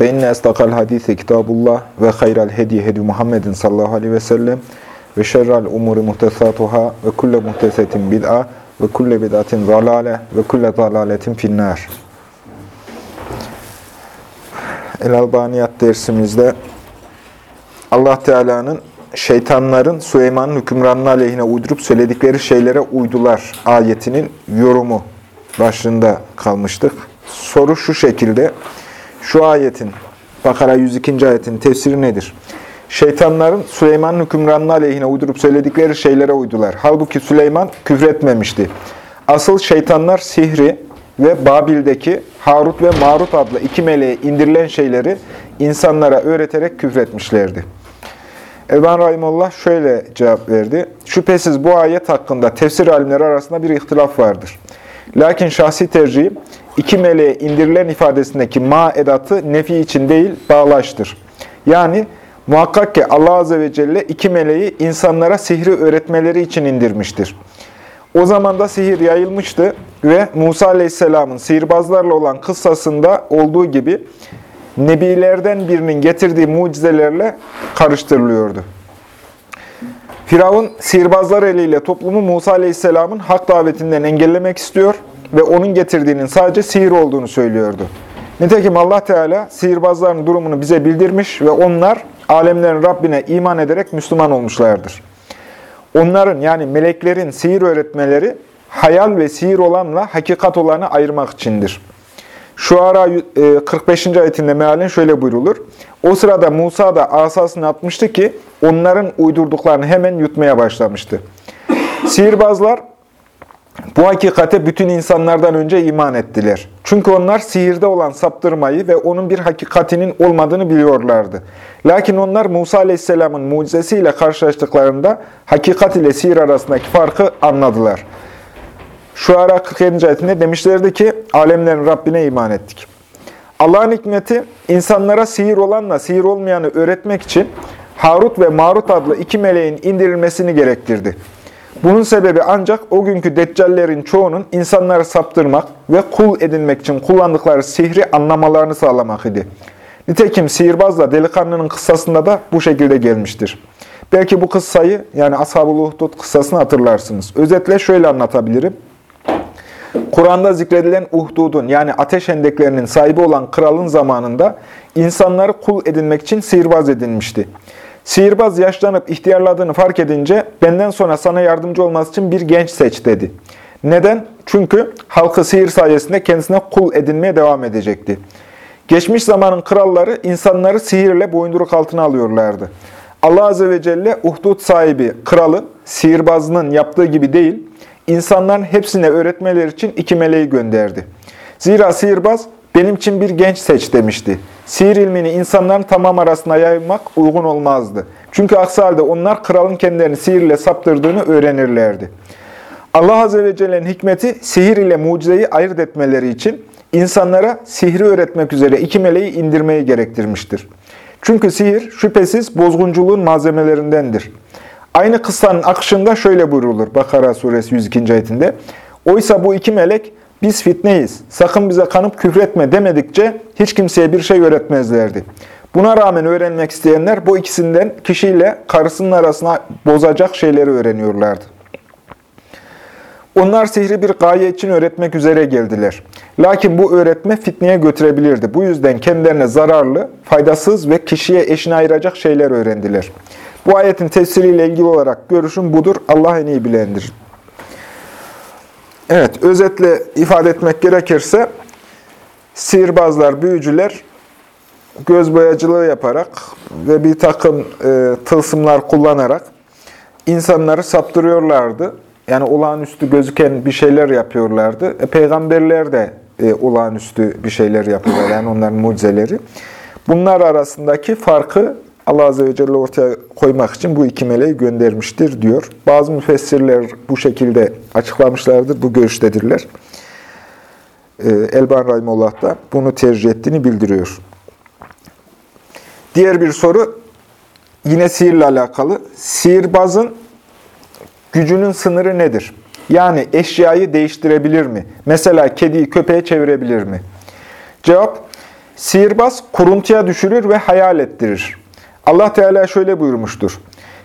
Fe inne estakal hadise kitabullah ve hayral hediye hedi Muhammedin sallallahu aleyhi ve sellem ve şerrel umuri muhtesatuhâ ve kulle muhtesetin bid'a ve kulle bid'atin zalale ve kulle zalaletin finnâr. El-Albaniyat dersimizde Allah Teala'nın şeytanların Süleyman'ın hükümranına aleyhine uydurup söyledikleri şeylere uydular ayetinin yorumu başlığında kalmıştık. Soru şu şekilde. Şu ayetin, Bakara 102. ayetin tefsiri nedir? Şeytanların Süleyman'ın hükümranlığı aleyhine uydurup söyledikleri şeylere uydular. Halbuki Süleyman küfretmemişti. Asıl şeytanlar sihri ve Babil'deki Harut ve Marut adlı iki meleğe indirilen şeyleri insanlara öğreterek küfretmişlerdi. Elban Rahimullah şöyle cevap verdi. Şüphesiz bu ayet hakkında tefsir alimleri arasında bir ihtilaf vardır. Lakin şahsi tercihim iki meleğe indirilen ifadesindeki ma edatı nefi için değil bağlaştır. Yani muhakkak ki Allah Azze ve Celle iki meleği insanlara sihri öğretmeleri için indirmiştir. O zaman da sihir yayılmıştı ve Musa Aleyhisselam'ın sihirbazlarla olan kıssasında olduğu gibi nebilerden birinin getirdiği mucizelerle karıştırılıyordu. Firavun sihirbazlar eliyle toplumu Musa Aleyhisselam'ın hak davetinden engellemek istiyor ve onun getirdiğinin sadece sihir olduğunu söylüyordu. Nitekim Allah Teala sihirbazların durumunu bize bildirmiş ve onlar alemlerin Rabbine iman ederek Müslüman olmuşlardır. Onların yani meleklerin sihir öğretmeleri hayal ve sihir olanla hakikat olanı ayırmak içindir. Şu ara 45. ayetinde mealen şöyle buyrulur. O sırada Musa da asasını atmıştı ki onların uydurduklarını hemen yutmaya başlamıştı. Sihirbazlar bu hakikate bütün insanlardan önce iman ettiler. Çünkü onlar sihirde olan saptırmayı ve onun bir hakikatinin olmadığını biliyorlardı. Lakin onlar Musa Aleyhisselam'ın mucizesiyle karşılaştıklarında hakikat ile sihir arasındaki farkı anladılar. Şu ara 47. ayetinde demişlerdi ki, alemlerin Rabbine iman ettik. Allah'ın hikmeti, insanlara sihir olanla sihir olmayanı öğretmek için Harut ve Marut adlı iki meleğin indirilmesini gerektirdi. Bunun sebebi ancak o günkü deccallerin çoğunun insanları saptırmak ve kul edinmek için kullandıkları sihri anlamalarını sağlamak idi. Nitekim sihirbazla delikanlının kıssasında da bu şekilde gelmiştir. Belki bu kıssayı yani Ashab-ı Uhdud kıssasını hatırlarsınız. Özetle şöyle anlatabilirim. Kur'an'da zikredilen Uhdud'un yani ateş hendeklerinin sahibi olan kralın zamanında insanları kul edinmek için sihirbaz edinmişti. Sihirbaz yaşlanıp ihtiyarladığını fark edince benden sonra sana yardımcı olması için bir genç seç dedi. Neden? Çünkü halkı sihir sayesinde kendisine kul edinmeye devam edecekti. Geçmiş zamanın kralları insanları sihirle boyunduruk altına alıyorlardı. Allah Azze ve Celle uhdud sahibi kralı sihirbazının yaptığı gibi değil, insanların hepsine öğretmeleri için iki meleği gönderdi. Zira sihirbaz benim için bir genç seç demişti. Sihir ilmini insanların tamam arasına yaymak uygun olmazdı. Çünkü aksi halde onlar kralın kendilerini sihirle saptırdığını öğrenirlerdi. Allah Azze ve Celle'nin hikmeti sihir ile mucizeyi ayırt etmeleri için insanlara sihri öğretmek üzere iki meleği indirmeyi gerektirmiştir. Çünkü sihir şüphesiz bozgunculuğun malzemelerindendir. Aynı kıssanın akışında şöyle buyrulur Bakara suresi 102. ayetinde. Oysa bu iki melek biz fitneyiz, sakın bize kanıp küfretme demedikçe hiç kimseye bir şey öğretmezlerdi. Buna rağmen öğrenmek isteyenler bu ikisinden kişiyle karısının arasına bozacak şeyleri öğreniyorlardı. Onlar sihri bir gaye için öğretmek üzere geldiler. Lakin bu öğretme fitneye götürebilirdi. Bu yüzden kendilerine zararlı, faydasız ve kişiye eşini ayıracak şeyler öğrendiler. Bu ayetin tefsiriyle ilgili olarak görüşüm budur. Allah en iyi bilendir. Evet, özetle ifade etmek gerekirse, sihirbazlar, büyücüler göz boyacılığı yaparak ve bir takım e, tılsımlar kullanarak insanları saptırıyorlardı. Yani olağanüstü gözüken bir şeyler yapıyorlardı. E, peygamberler de e, olağanüstü bir şeyler yapıyorlar. Yani onların mucizeleri. Bunlar arasındaki farkı Allah Azze ve Celle ortaya koymak için bu iki meleği göndermiştir diyor. Bazı müfessirler bu şekilde açıklamışlardır, bu görüştedirler. Ee, Elban Rahimullah da bunu tercih ettiğini bildiriyor. Diğer bir soru yine sihirle alakalı. Sihirbazın gücünün sınırı nedir? Yani eşyayı değiştirebilir mi? Mesela kediyi köpeğe çevirebilir mi? Cevap, sihirbaz kuruntuya düşürür ve hayal ettirir. Allah Teala şöyle buyurmuştur.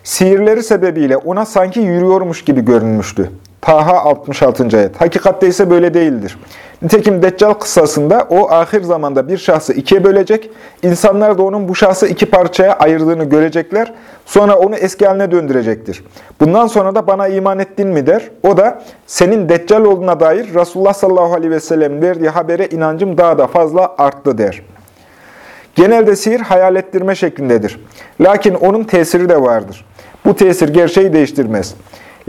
Sihirleri sebebiyle ona sanki yürüyormuş gibi görünmüştü. Taha 66. ayet. Hakikatte ise böyle değildir. Nitekim Deccal kıssasında o ahir zamanda bir şahsı ikiye bölecek, insanlar da onun bu şahsı iki parçaya ayırdığını görecekler, sonra onu eski haline döndürecektir. Bundan sonra da bana iman ettin mi der. O da senin Deccal olduğuna dair Resulullah sallallahu aleyhi ve sellem verdiği habere inancım daha da fazla arttı der. Genelde sihir hayal ettirme şeklindedir. Lakin onun tesiri de vardır. Bu tesir gerçeği değiştirmez.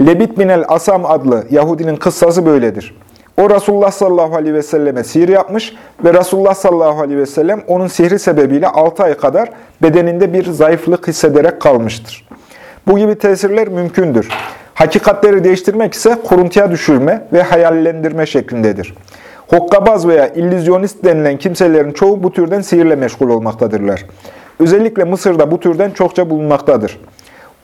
Lebit binel Asam adlı Yahudinin kıssası böyledir. O Resulullah sallallahu aleyhi ve selleme sihir yapmış ve Resulullah sallallahu aleyhi ve sellem onun sihri sebebiyle 6 ay kadar bedeninde bir zayıflık hissederek kalmıştır. Bu gibi tesirler mümkündür. Hakikatleri değiştirmek ise kuruntuya düşürme ve hayallendirme şeklindedir. Hokkabaz veya illüzyonist denilen kimselerin çoğu bu türden sihirle meşgul olmaktadırlar. Özellikle Mısır'da bu türden çokça bulunmaktadır.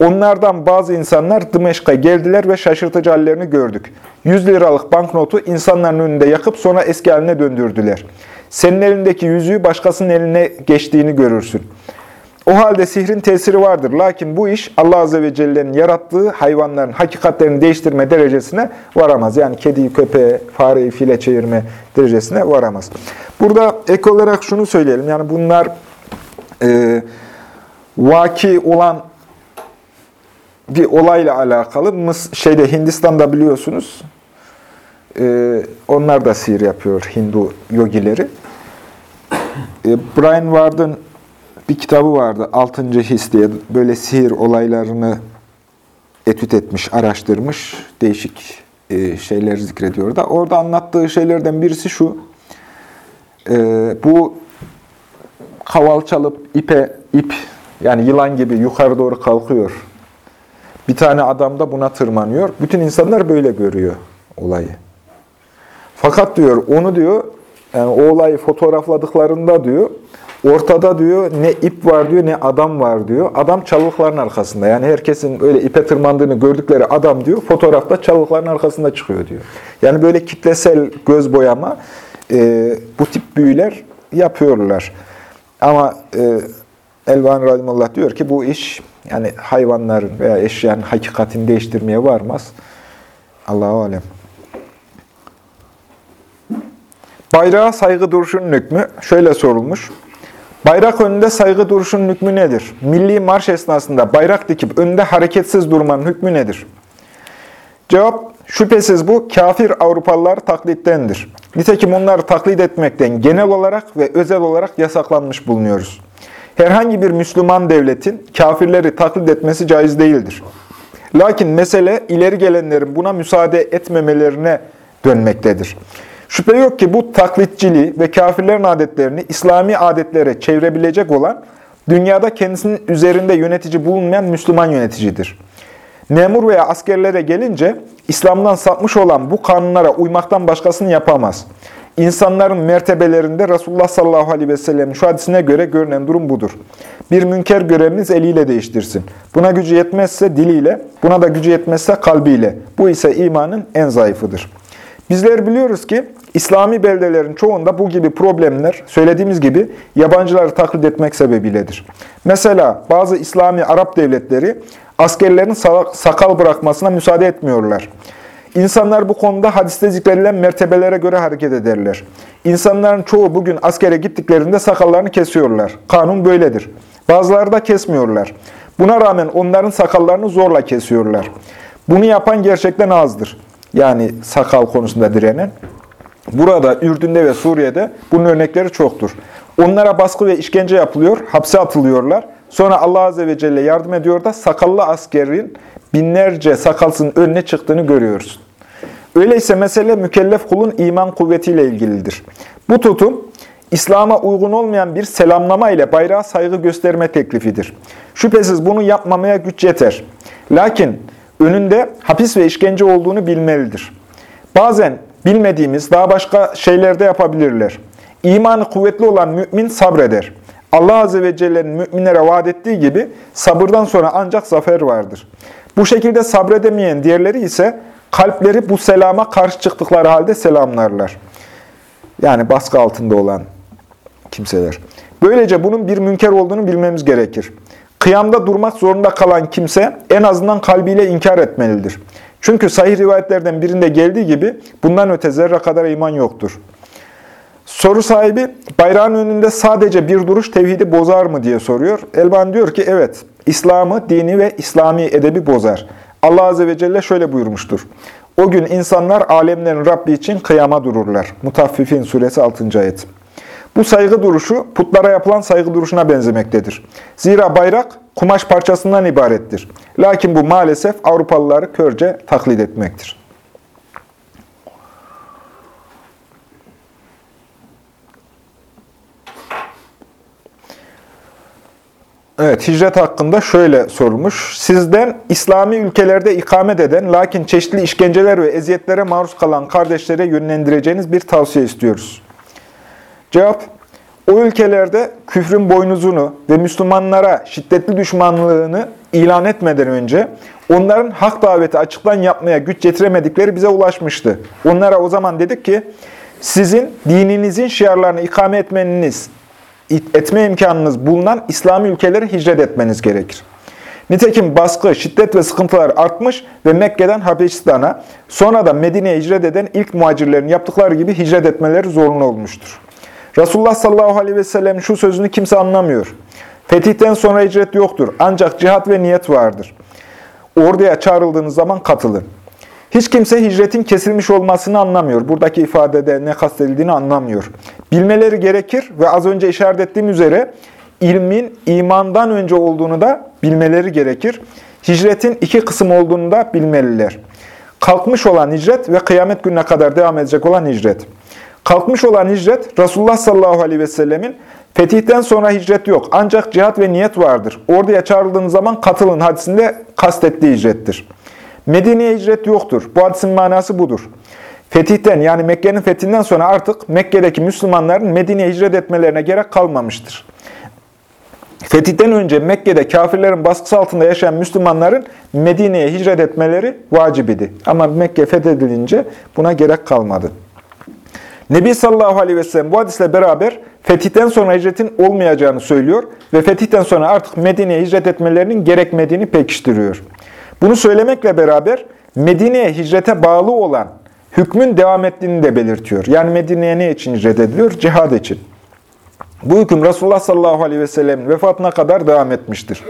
Onlardan bazı insanlar Dımeşk'a geldiler ve şaşırtıcı hallerini gördük. 100 liralık banknotu insanların önünde yakıp sonra eski haline döndürdüler. Senin elindeki yüzüğü başkasının eline geçtiğini görürsün. O halde sihrin tesiri vardır. Lakin bu iş Allah Azze ve Celle'nin yarattığı hayvanların hakikatlerini değiştirme derecesine varamaz. Yani kediyi, köpeğe, fareyi file çevirme derecesine varamaz. Burada ek olarak şunu söyleyelim. Yani bunlar e, vaki olan bir olayla alakalı. Mıs şeyde Hindistan'da biliyorsunuz. E, onlar da sihir yapıyor Hindu yogileri. E, Brian Ward'ın bir kitabı vardı. Altıncı His diye böyle sihir olaylarını etüt etmiş, araştırmış. Değişik e, şeyler zikrediyor da. Orada anlattığı şeylerden birisi şu. E, bu kaval çalıp ipe, ip yani yılan gibi yukarı doğru kalkıyor. Bir tane adam da buna tırmanıyor. Bütün insanlar böyle görüyor olayı. Fakat diyor onu diyor yani o olayı fotoğrafladıklarında diyor ortada diyor ne ip var diyor ne adam var diyor. Adam çalılıkların arkasında. Yani herkesin öyle ipe tırmandığını gördükleri adam diyor fotoğrafta çalılıkların arkasında çıkıyor diyor. Yani böyle kitlesel göz boyama e, bu tip büyüler yapıyorlar. Ama e, Elvan Rahimullah diyor ki bu iş yani hayvanların veya eşyanın hakikatini değiştirmeye varmaz. Allahu alem. Bayrağa saygı duruşunun hükmü şöyle sorulmuş. Bayrak önünde saygı duruşunun hükmü nedir? Milli marş esnasında bayrak dikip önünde hareketsiz durmanın hükmü nedir? Cevap, şüphesiz bu kafir Avrupalılar taklittendir. Nitekim onları taklit etmekten genel olarak ve özel olarak yasaklanmış bulunuyoruz. Herhangi bir Müslüman devletin kafirleri taklit etmesi caiz değildir. Lakin mesele ileri gelenlerin buna müsaade etmemelerine dönmektedir. Şüphe yok ki bu taklitçiliği ve kafirlerin adetlerini İslami adetlere çevirebilecek olan, dünyada kendisinin üzerinde yönetici bulunmayan Müslüman yöneticidir. Memur veya askerlere gelince, İslam'dan sapmış olan bu kanunlara uymaktan başkasını yapamaz. İnsanların mertebelerinde Resulullah sallallahu aleyhi ve sellem'in şu hadisine göre görünen durum budur. Bir münker göreviniz eliyle değiştirsin. Buna gücü yetmezse diliyle, buna da gücü yetmezse kalbiyle. Bu ise imanın en zayıfıdır. Bizler biliyoruz ki İslami beldelerin çoğunda bu gibi problemler söylediğimiz gibi yabancıları taklit etmek sebebiyledir. Mesela bazı İslami Arap devletleri askerlerin sakal bırakmasına müsaade etmiyorlar. İnsanlar bu konuda hadiste zikredilen mertebelere göre hareket ederler. İnsanların çoğu bugün askere gittiklerinde sakallarını kesiyorlar. Kanun böyledir. Bazıları da kesmiyorlar. Buna rağmen onların sakallarını zorla kesiyorlar. Bunu yapan gerçekten azdır. Yani sakal konusunda direnen. Burada, Ürdün'de ve Suriye'de bunun örnekleri çoktur. Onlara baskı ve işkence yapılıyor, hapse atılıyorlar. Sonra Allah Azze ve Celle yardım ediyor da sakallı askerin binlerce sakalsın önüne çıktığını görüyoruz. Öyleyse mesele mükellef kulun iman kuvvetiyle ilgilidir. Bu tutum İslam'a uygun olmayan bir selamlama ile bayrağa saygı gösterme teklifidir. Şüphesiz bunu yapmamaya güç yeter. Lakin önünde hapis ve işkence olduğunu bilmelidir. Bazen bilmediğimiz daha başka şeyler de yapabilirler. İmanı kuvvetli olan mümin sabreder. Allah Azze ve Celle'nin müminlere vaat ettiği gibi sabırdan sonra ancak zafer vardır. Bu şekilde sabredemeyen diğerleri ise kalpleri bu selama karşı çıktıkları halde selamlarlar. Yani baskı altında olan kimseler. Böylece bunun bir münker olduğunu bilmemiz gerekir. Kıyamda durmak zorunda kalan kimse en azından kalbiyle inkar etmelidir. Çünkü sahih rivayetlerden birinde geldiği gibi bundan öte zerre kadar iman yoktur. Soru sahibi bayrağın önünde sadece bir duruş tevhidi bozar mı diye soruyor. Elban diyor ki evet, İslam'ı, dini ve İslami edebi bozar. Allah Azze ve Celle şöyle buyurmuştur. O gün insanlar alemlerin Rabbi için kıyama dururlar. Mutaffifin suresi 6. ayet. Bu saygı duruşu putlara yapılan saygı duruşuna benzemektedir. Zira bayrak kumaş parçasından ibarettir. Lakin bu maalesef Avrupalıları körce taklit etmektir. Evet, hicret hakkında şöyle sorulmuş. Sizden İslami ülkelerde ikamet eden, lakin çeşitli işkenceler ve eziyetlere maruz kalan kardeşlere yönlendireceğiniz bir tavsiye istiyoruz. Cevap, o ülkelerde küfrün boynuzunu ve Müslümanlara şiddetli düşmanlığını ilan etmeden önce onların hak daveti açıktan yapmaya güç getiremedikleri bize ulaşmıştı. Onlara o zaman dedik ki, sizin dininizin şiarlarını ikame etmeniz etme imkanınız bulunan İslami ülkelere hicret etmeniz gerekir. Nitekim baskı, şiddet ve sıkıntılar artmış ve Mekke'den Habeşistan'a, sonra da Medine'ye hicret eden ilk muhacirlerin yaptıkları gibi hicret etmeleri zorunlu olmuştur. Resulullah sallallahu aleyhi ve sellem şu sözünü kimse anlamıyor. Fetihten sonra hicret yoktur. Ancak cihat ve niyet vardır. Orduya çağrıldığınız zaman katılın. Hiç kimse hicretin kesilmiş olmasını anlamıyor. Buradaki ifadede ne kastedildiğini anlamıyor. Bilmeleri gerekir ve az önce işaret ettiğim üzere ilmin imandan önce olduğunu da bilmeleri gerekir. Hicretin iki kısım olduğunu da bilmeliler. Kalkmış olan hicret ve kıyamet gününe kadar devam edecek olan hicret. Kalkmış olan hicret, Resulullah sallallahu aleyhi ve sellemin fetihten sonra hicret yok. Ancak cihat ve niyet vardır. Orduya çağrıldığınız zaman katılın hadisinde kastettiği hicrettir. Medine'ye hicret yoktur. Bu hadisin manası budur. Fetihten yani Mekke'nin fethinden sonra artık Mekke'deki Müslümanların Medine'ye hicret etmelerine gerek kalmamıştır. Fetihten önce Mekke'de kafirlerin baskısı altında yaşayan Müslümanların Medine'ye hicret etmeleri vacib idi. Ama Mekke fethedilince buna gerek kalmadı. Nebi sallallahu aleyhi ve sellem bu hadisle beraber fetihten sonra hicretin olmayacağını söylüyor ve fetihten sonra artık Medine'ye hicret etmelerinin gerekmediğini pekiştiriyor. Bunu söylemekle beraber Medine'ye hicrete bağlı olan hükmün devam ettiğini de belirtiyor. Yani Medine'ye ne için hicret ediliyor? Cihad için. Bu hüküm Resulullah sallallahu aleyhi ve sellem'in vefatına kadar devam etmiştir.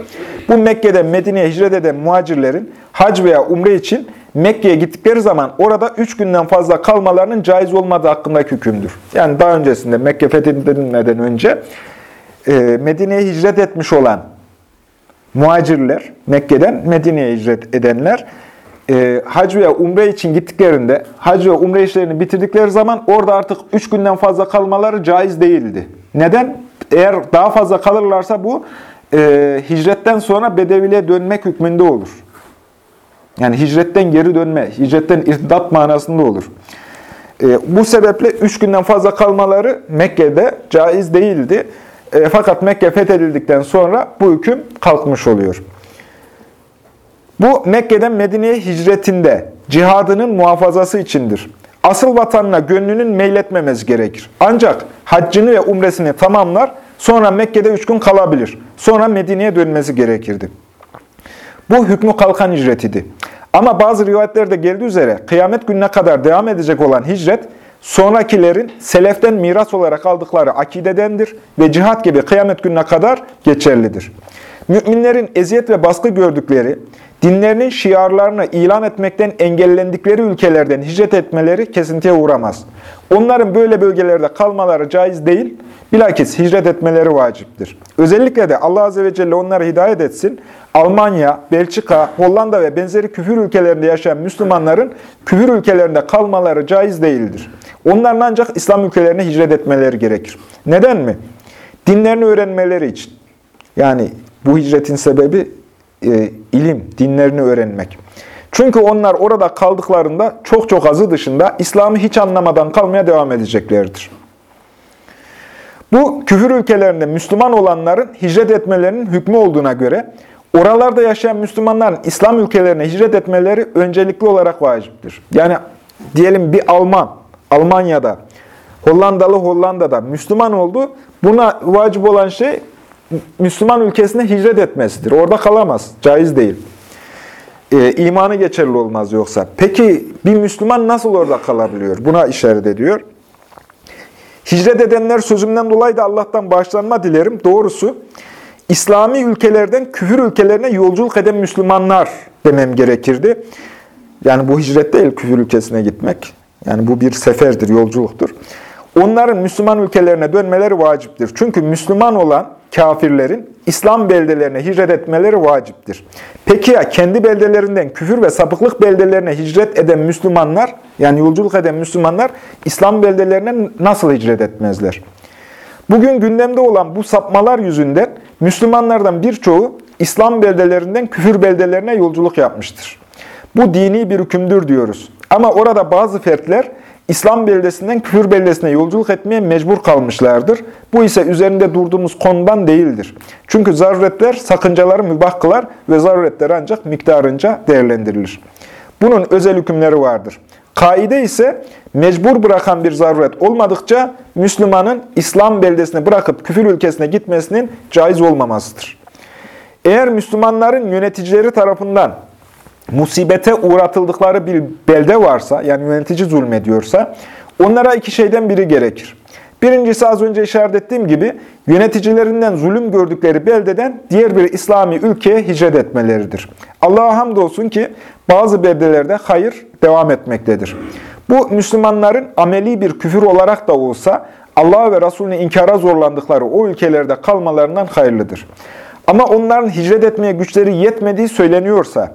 Bu Mekke'den Medine'ye hicret eden muhacirlerin hac veya umre için Mekke'ye gittikleri zaman orada üç günden fazla kalmalarının caiz olmadığı hakkındaki hükümdür. Yani daha öncesinde Mekke fethedilmeden önce e, Medine'ye hicret etmiş olan muhacirler, Mekke'den Medine'ye hicret edenler, e, hac veya umre için gittiklerinde, hac ve umre işlerini bitirdikleri zaman orada artık üç günden fazla kalmaları caiz değildi. Neden? Eğer daha fazla kalırlarsa bu e, hicretten sonra bedeviliğe dönmek hükmünde olur. Yani hicretten geri dönme, hicretten irtidat manasında olur. E, bu sebeple üç günden fazla kalmaları Mekke'de caiz değildi. E, fakat Mekke fethedildikten sonra bu hüküm kalkmış oluyor. Bu Mekke'den Medine'ye hicretinde cihadının muhafazası içindir. Asıl vatanına gönlünün meyletmemesi gerekir. Ancak haccını ve umresini tamamlar, sonra Mekke'de üç gün kalabilir. Sonra Medine'ye dönmesi gerekirdi. Bu hükmü kalkan hicret idi. Ama bazı rivayetlerde geldiği üzere kıyamet gününe kadar devam edecek olan hicret, sonrakilerin seleften miras olarak aldıkları akidedendir ve cihat gibi kıyamet gününe kadar geçerlidir. Müminlerin eziyet ve baskı gördükleri, dinlerinin şiarlarını ilan etmekten engellendikleri ülkelerden hicret etmeleri kesintiye uğramaz. Onların böyle bölgelerde kalmaları caiz değil, bilakis hicret etmeleri vaciptir. Özellikle de Allah Azze ve Celle onları hidayet etsin, Almanya, Belçika, Hollanda ve benzeri küfür ülkelerinde yaşayan Müslümanların küfür ülkelerinde kalmaları caiz değildir. Onların ancak İslam ülkelerine hicret etmeleri gerekir. Neden mi? Dinlerini öğrenmeleri için. Yani bu hicretin sebebi e, ilim, dinlerini öğrenmek. Çünkü onlar orada kaldıklarında çok çok azı dışında İslam'ı hiç anlamadan kalmaya devam edeceklerdir. Bu küfür ülkelerinde Müslüman olanların hicret etmelerinin hükmü olduğuna göre oralarda yaşayan Müslümanların İslam ülkelerine hicret etmeleri öncelikli olarak vaciptir. Yani diyelim bir Alman, Almanya'da, Hollandalı Hollanda'da Müslüman oldu. Buna vacip olan şey Müslüman ülkesine hicret etmesidir. Orada kalamaz. Caiz değil. Ee, imanı geçerli olmaz yoksa. Peki bir Müslüman nasıl orada kalabiliyor? Buna işaret ediyor. Hicret edenler sözümden dolayı da Allah'tan bağışlanma dilerim. Doğrusu İslami ülkelerden küfür ülkelerine yolculuk eden Müslümanlar demem gerekirdi. Yani bu hicret değil küfür ülkesine gitmek. Yani bu bir seferdir, yolculuktur. Onların Müslüman ülkelerine dönmeleri vaciptir. Çünkü Müslüman olan kafirlerin İslam beldelerine hicret etmeleri vaciptir. Peki ya kendi beldelerinden küfür ve sapıklık beldelerine hicret eden Müslümanlar, yani yolculuk eden Müslümanlar İslam beldelerine nasıl hicret etmezler? Bugün gündemde olan bu sapmalar yüzünden Müslümanlardan birçoğu İslam beldelerinden küfür beldelerine yolculuk yapmıştır. Bu dini bir hükümdür diyoruz. Ama orada bazı fertler İslam beldesinden küfür beldesine yolculuk etmeye mecbur kalmışlardır. Bu ise üzerinde durduğumuz konudan değildir. Çünkü zaruretler sakıncaları mübah kılar ve zaruretler ancak miktarınca değerlendirilir. Bunun özel hükümleri vardır. Kaide ise mecbur bırakan bir zaruret olmadıkça Müslümanın İslam beldesini bırakıp küfür ülkesine gitmesinin caiz olmamasıdır. Eğer Müslümanların yöneticileri tarafından musibete uğratıldıkları bir belde varsa, yani yönetici zulmediyorsa, onlara iki şeyden biri gerekir. Birincisi az önce işaret ettiğim gibi, yöneticilerinden zulüm gördükleri beldeden diğer bir İslami ülkeye hicret etmeleridir. Allah'a hamdolsun ki bazı beldelerde hayır devam etmektedir. Bu Müslümanların ameli bir küfür olarak da olsa, Allah ve Resulüne inkara zorlandıkları o ülkelerde kalmalarından hayırlıdır. Ama onların hicret etmeye güçleri yetmediği söyleniyorsa,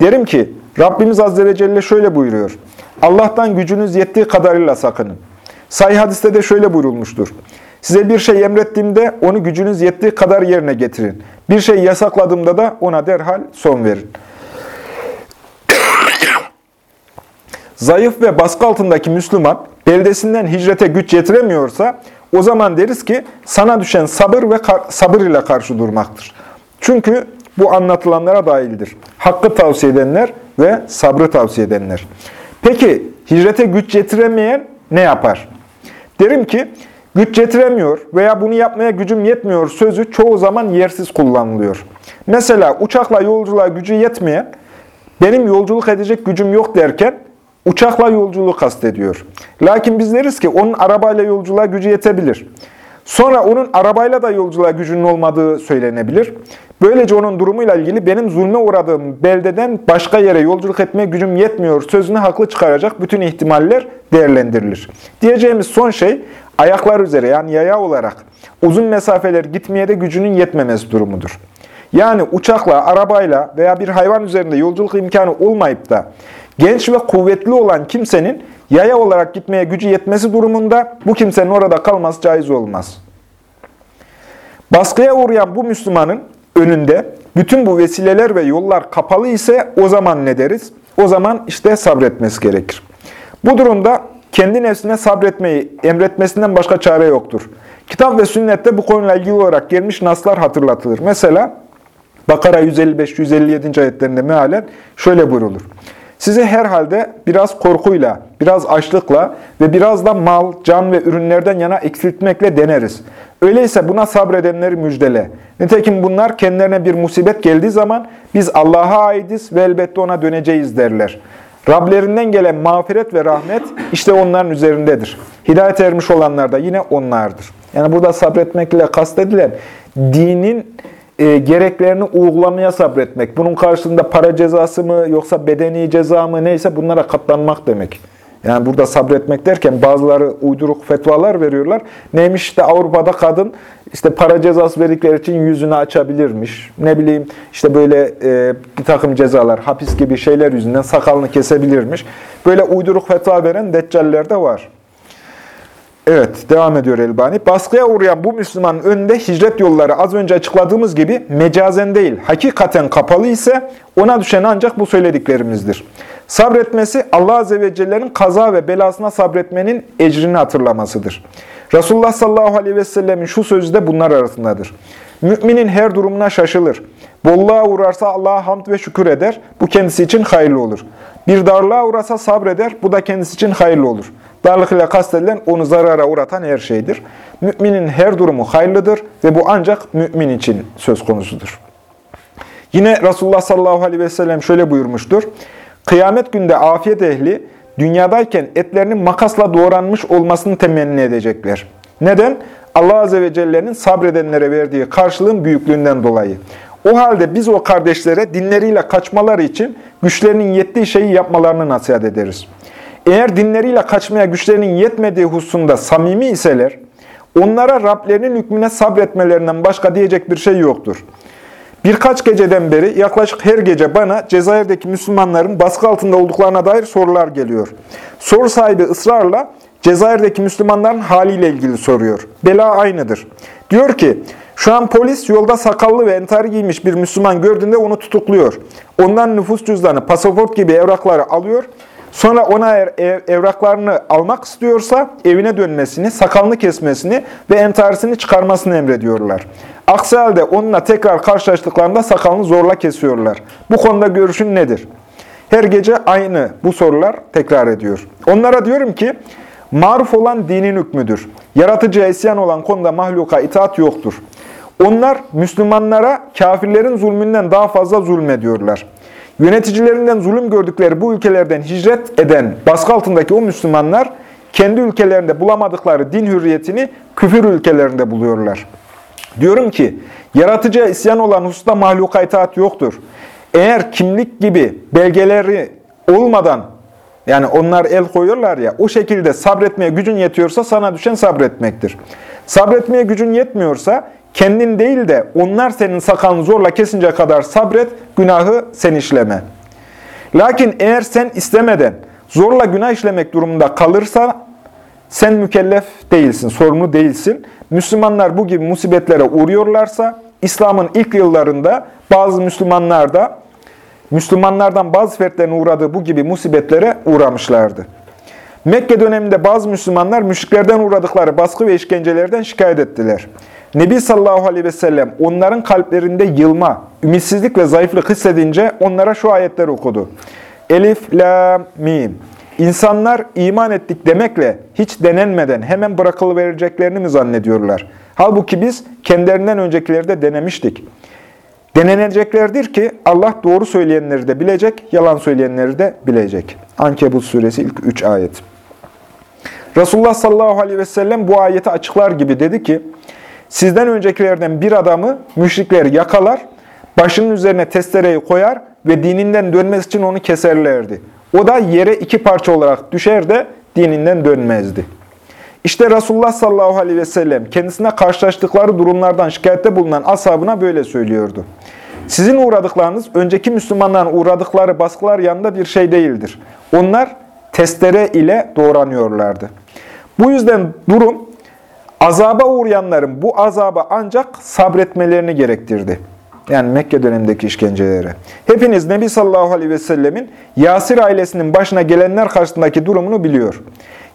Derim ki, Rabbimiz Azze ve Celle şöyle buyuruyor. Allah'tan gücünüz yettiği kadarıyla sakının. Sahih hadiste de şöyle buyurulmuştur. Size bir şey emrettiğimde onu gücünüz yettiği kadar yerine getirin. Bir şey yasakladığımda da ona derhal son verin. Zayıf ve baskı altındaki Müslüman beldesinden hicrete güç yetiremiyorsa o zaman deriz ki sana düşen sabır ve sabır ile karşı durmaktır. Çünkü bu anlatılanlara dahildir. Hakkı tavsiye edenler ve sabrı tavsiye edenler. Peki hicrete güç getiremeyen ne yapar? Derim ki güç getiremiyor veya bunu yapmaya gücüm yetmiyor sözü çoğu zaman yersiz kullanılıyor. Mesela uçakla yolculuğa gücü yetmeyen benim yolculuk edecek gücüm yok derken uçakla yolculuğu kastediyor. Lakin biz deriz ki onun arabayla yolculuğa gücü yetebilir. Sonra onun arabayla da yolculuğa gücünün olmadığı söylenebilir. Böylece onun durumuyla ilgili benim zulme uğradığım beldeden başka yere yolculuk etmeye gücüm yetmiyor sözünü haklı çıkaracak bütün ihtimaller değerlendirilir. Diyeceğimiz son şey ayaklar üzere yani yaya olarak uzun mesafeler gitmeye de gücünün yetmemesi durumudur. Yani uçakla, arabayla veya bir hayvan üzerinde yolculuk imkanı olmayıp da genç ve kuvvetli olan kimsenin yaya olarak gitmeye gücü yetmesi durumunda bu kimsenin orada kalması caiz olmaz. Baskıya uğrayan bu Müslümanın önünde bütün bu vesileler ve yollar kapalı ise o zaman ne deriz? O zaman işte sabretmesi gerekir. Bu durumda kendi nefsine sabretmeyi emretmesinden başka çare yoktur. Kitap ve sünnette bu konuyla ilgili olarak gelmiş naslar hatırlatılır. Mesela Bakara 155-157. ayetlerinde mealen şöyle buyrulur. Sizi herhalde biraz korkuyla, biraz açlıkla ve biraz da mal, can ve ürünlerden yana eksiltmekle deneriz. Öyleyse buna sabredenleri müjdele. Nitekim bunlar kendilerine bir musibet geldiği zaman biz Allah'a aidiz ve elbette ona döneceğiz derler. Rablerinden gelen mağfiret ve rahmet işte onların üzerindedir. Hidayet ermiş olanlar da yine onlardır. Yani burada sabretmekle kastedilen dinin e, gereklerini uygulamaya sabretmek. Bunun karşılığında para cezası mı yoksa bedeni ceza mı neyse bunlara katlanmak demek. Yani burada sabretmek derken bazıları uyduruk fetvalar veriyorlar. Neymiş işte Avrupa'da kadın işte para cezası verdikleri için yüzünü açabilirmiş. Ne bileyim işte böyle e, bir takım cezalar, hapis gibi şeyler yüzünden sakalını kesebilirmiş. Böyle uyduruk fetva veren deccaller de var. Evet, devam ediyor Elbani. Baskıya uğrayan bu Müslümanın önünde hicret yolları az önce açıkladığımız gibi mecazen değil, hakikaten kapalı ise ona düşen ancak bu söylediklerimizdir. Sabretmesi Allah Azze ve Celle'nin kaza ve belasına sabretmenin ecrini hatırlamasıdır. Resulullah sallallahu aleyhi ve sellemin şu sözü de bunlar arasındadır. Müminin her durumuna şaşılır. Bolluğa uğrarsa Allah'a hamd ve şükür eder. Bu kendisi için hayırlı olur. Bir darlığa uğrasa sabreder. Bu da kendisi için hayırlı olur. Darlık ile kastedilen onu zarara uğratan her şeydir. Müminin her durumu hayırlıdır ve bu ancak mümin için söz konusudur. Yine Resulullah sallallahu aleyhi ve sellem şöyle buyurmuştur. Kıyamet günde afiyet ehli dünyadayken etlerinin makasla doğranmış olmasını temenni edecekler. Neden? Allah Azze ve Celle'nin sabredenlere verdiği karşılığın büyüklüğünden dolayı. O halde biz o kardeşlere dinleriyle kaçmaları için güçlerinin yettiği şeyi yapmalarını nasihat ederiz. Eğer dinleriyle kaçmaya güçlerinin yetmediği hususunda samimi iseler, onlara Rablerinin hükmüne sabretmelerinden başka diyecek bir şey yoktur. Birkaç geceden beri yaklaşık her gece bana Cezayir'deki Müslümanların baskı altında olduklarına dair sorular geliyor. Soru sahibi ısrarla Cezayir'deki Müslümanların haliyle ilgili soruyor. Bela aynıdır. Diyor ki, şu an polis yolda sakallı ve entari giymiş bir Müslüman gördüğünde onu tutukluyor. Ondan nüfus cüzdanı, pasaport gibi evrakları alıyor Sonra ona evraklarını almak istiyorsa evine dönmesini, sakalını kesmesini ve entarisini çıkarmasını emrediyorlar. Aksi halde onunla tekrar karşılaştıklarında sakalını zorla kesiyorlar. Bu konuda görüşün nedir? Her gece aynı bu sorular tekrar ediyor. Onlara diyorum ki, maruf olan dinin hükmüdür. Yaratıcıya isyan olan konuda mahluka itaat yoktur. Onlar Müslümanlara kafirlerin zulmünden daha fazla zulmediyorlar. Yöneticilerinden zulüm gördükleri bu ülkelerden hicret eden baskı altındaki o Müslümanlar kendi ülkelerinde bulamadıkları din hürriyetini küfür ülkelerinde buluyorlar. Diyorum ki, yaratıcıya isyan olan hususta mahluka itaat yoktur. Eğer kimlik gibi belgeleri olmadan, yani onlar el koyuyorlar ya, o şekilde sabretmeye gücün yetiyorsa sana düşen sabretmektir. Sabretmeye gücün yetmiyorsa, Kendin değil de onlar senin sakalını zorla kesince kadar sabret, günahı sen işleme. Lakin eğer sen istemeden zorla günah işlemek durumunda kalırsa sen mükellef değilsin, sorumlu değilsin. Müslümanlar bu gibi musibetlere uğruyorlarsa İslam'ın ilk yıllarında bazı Müslümanlar da Müslümanlardan bazı fertlerin uğradığı bu gibi musibetlere uğramışlardı. Mekke döneminde bazı Müslümanlar müşriklerden uğradıkları baskı ve işkencelerden şikayet ettiler. Nebi sallallahu aleyhi ve sellem onların kalplerinde yılma, ümitsizlik ve zayıflık hissedince onlara şu ayetler okudu. Elif, la, mim. İnsanlar iman ettik demekle hiç denenmeden hemen bırakılıvereceklerini mi zannediyorlar? Halbuki biz kendilerinden öncekileri de denemiştik. Deneneceklerdir ki Allah doğru söyleyenleri de bilecek, yalan söyleyenleri de bilecek. Ankebut suresi ilk üç ayet. Resulullah sallallahu aleyhi ve sellem bu ayeti açıklar gibi dedi ki, Sizden öncekilerden bir adamı müşrikler yakalar, başının üzerine testereyi koyar ve dininden dönmesi için onu keserlerdi. O da yere iki parça olarak düşer de dininden dönmezdi. İşte Resulullah sallallahu aleyhi ve sellem kendisine karşılaştıkları durumlardan şikayette bulunan ashabına böyle söylüyordu. Sizin uğradıklarınız önceki Müslümanların uğradıkları baskılar yanında bir şey değildir. Onlar testere ile doğranıyorlardı. Bu yüzden durum Azaba uğrayanların bu azaba ancak sabretmelerini gerektirdi. Yani Mekke dönemindeki işkencelere. Hepiniz Nebi sallallahu aleyhi ve sellemin Yasir ailesinin başına gelenler karşısındaki durumunu biliyor.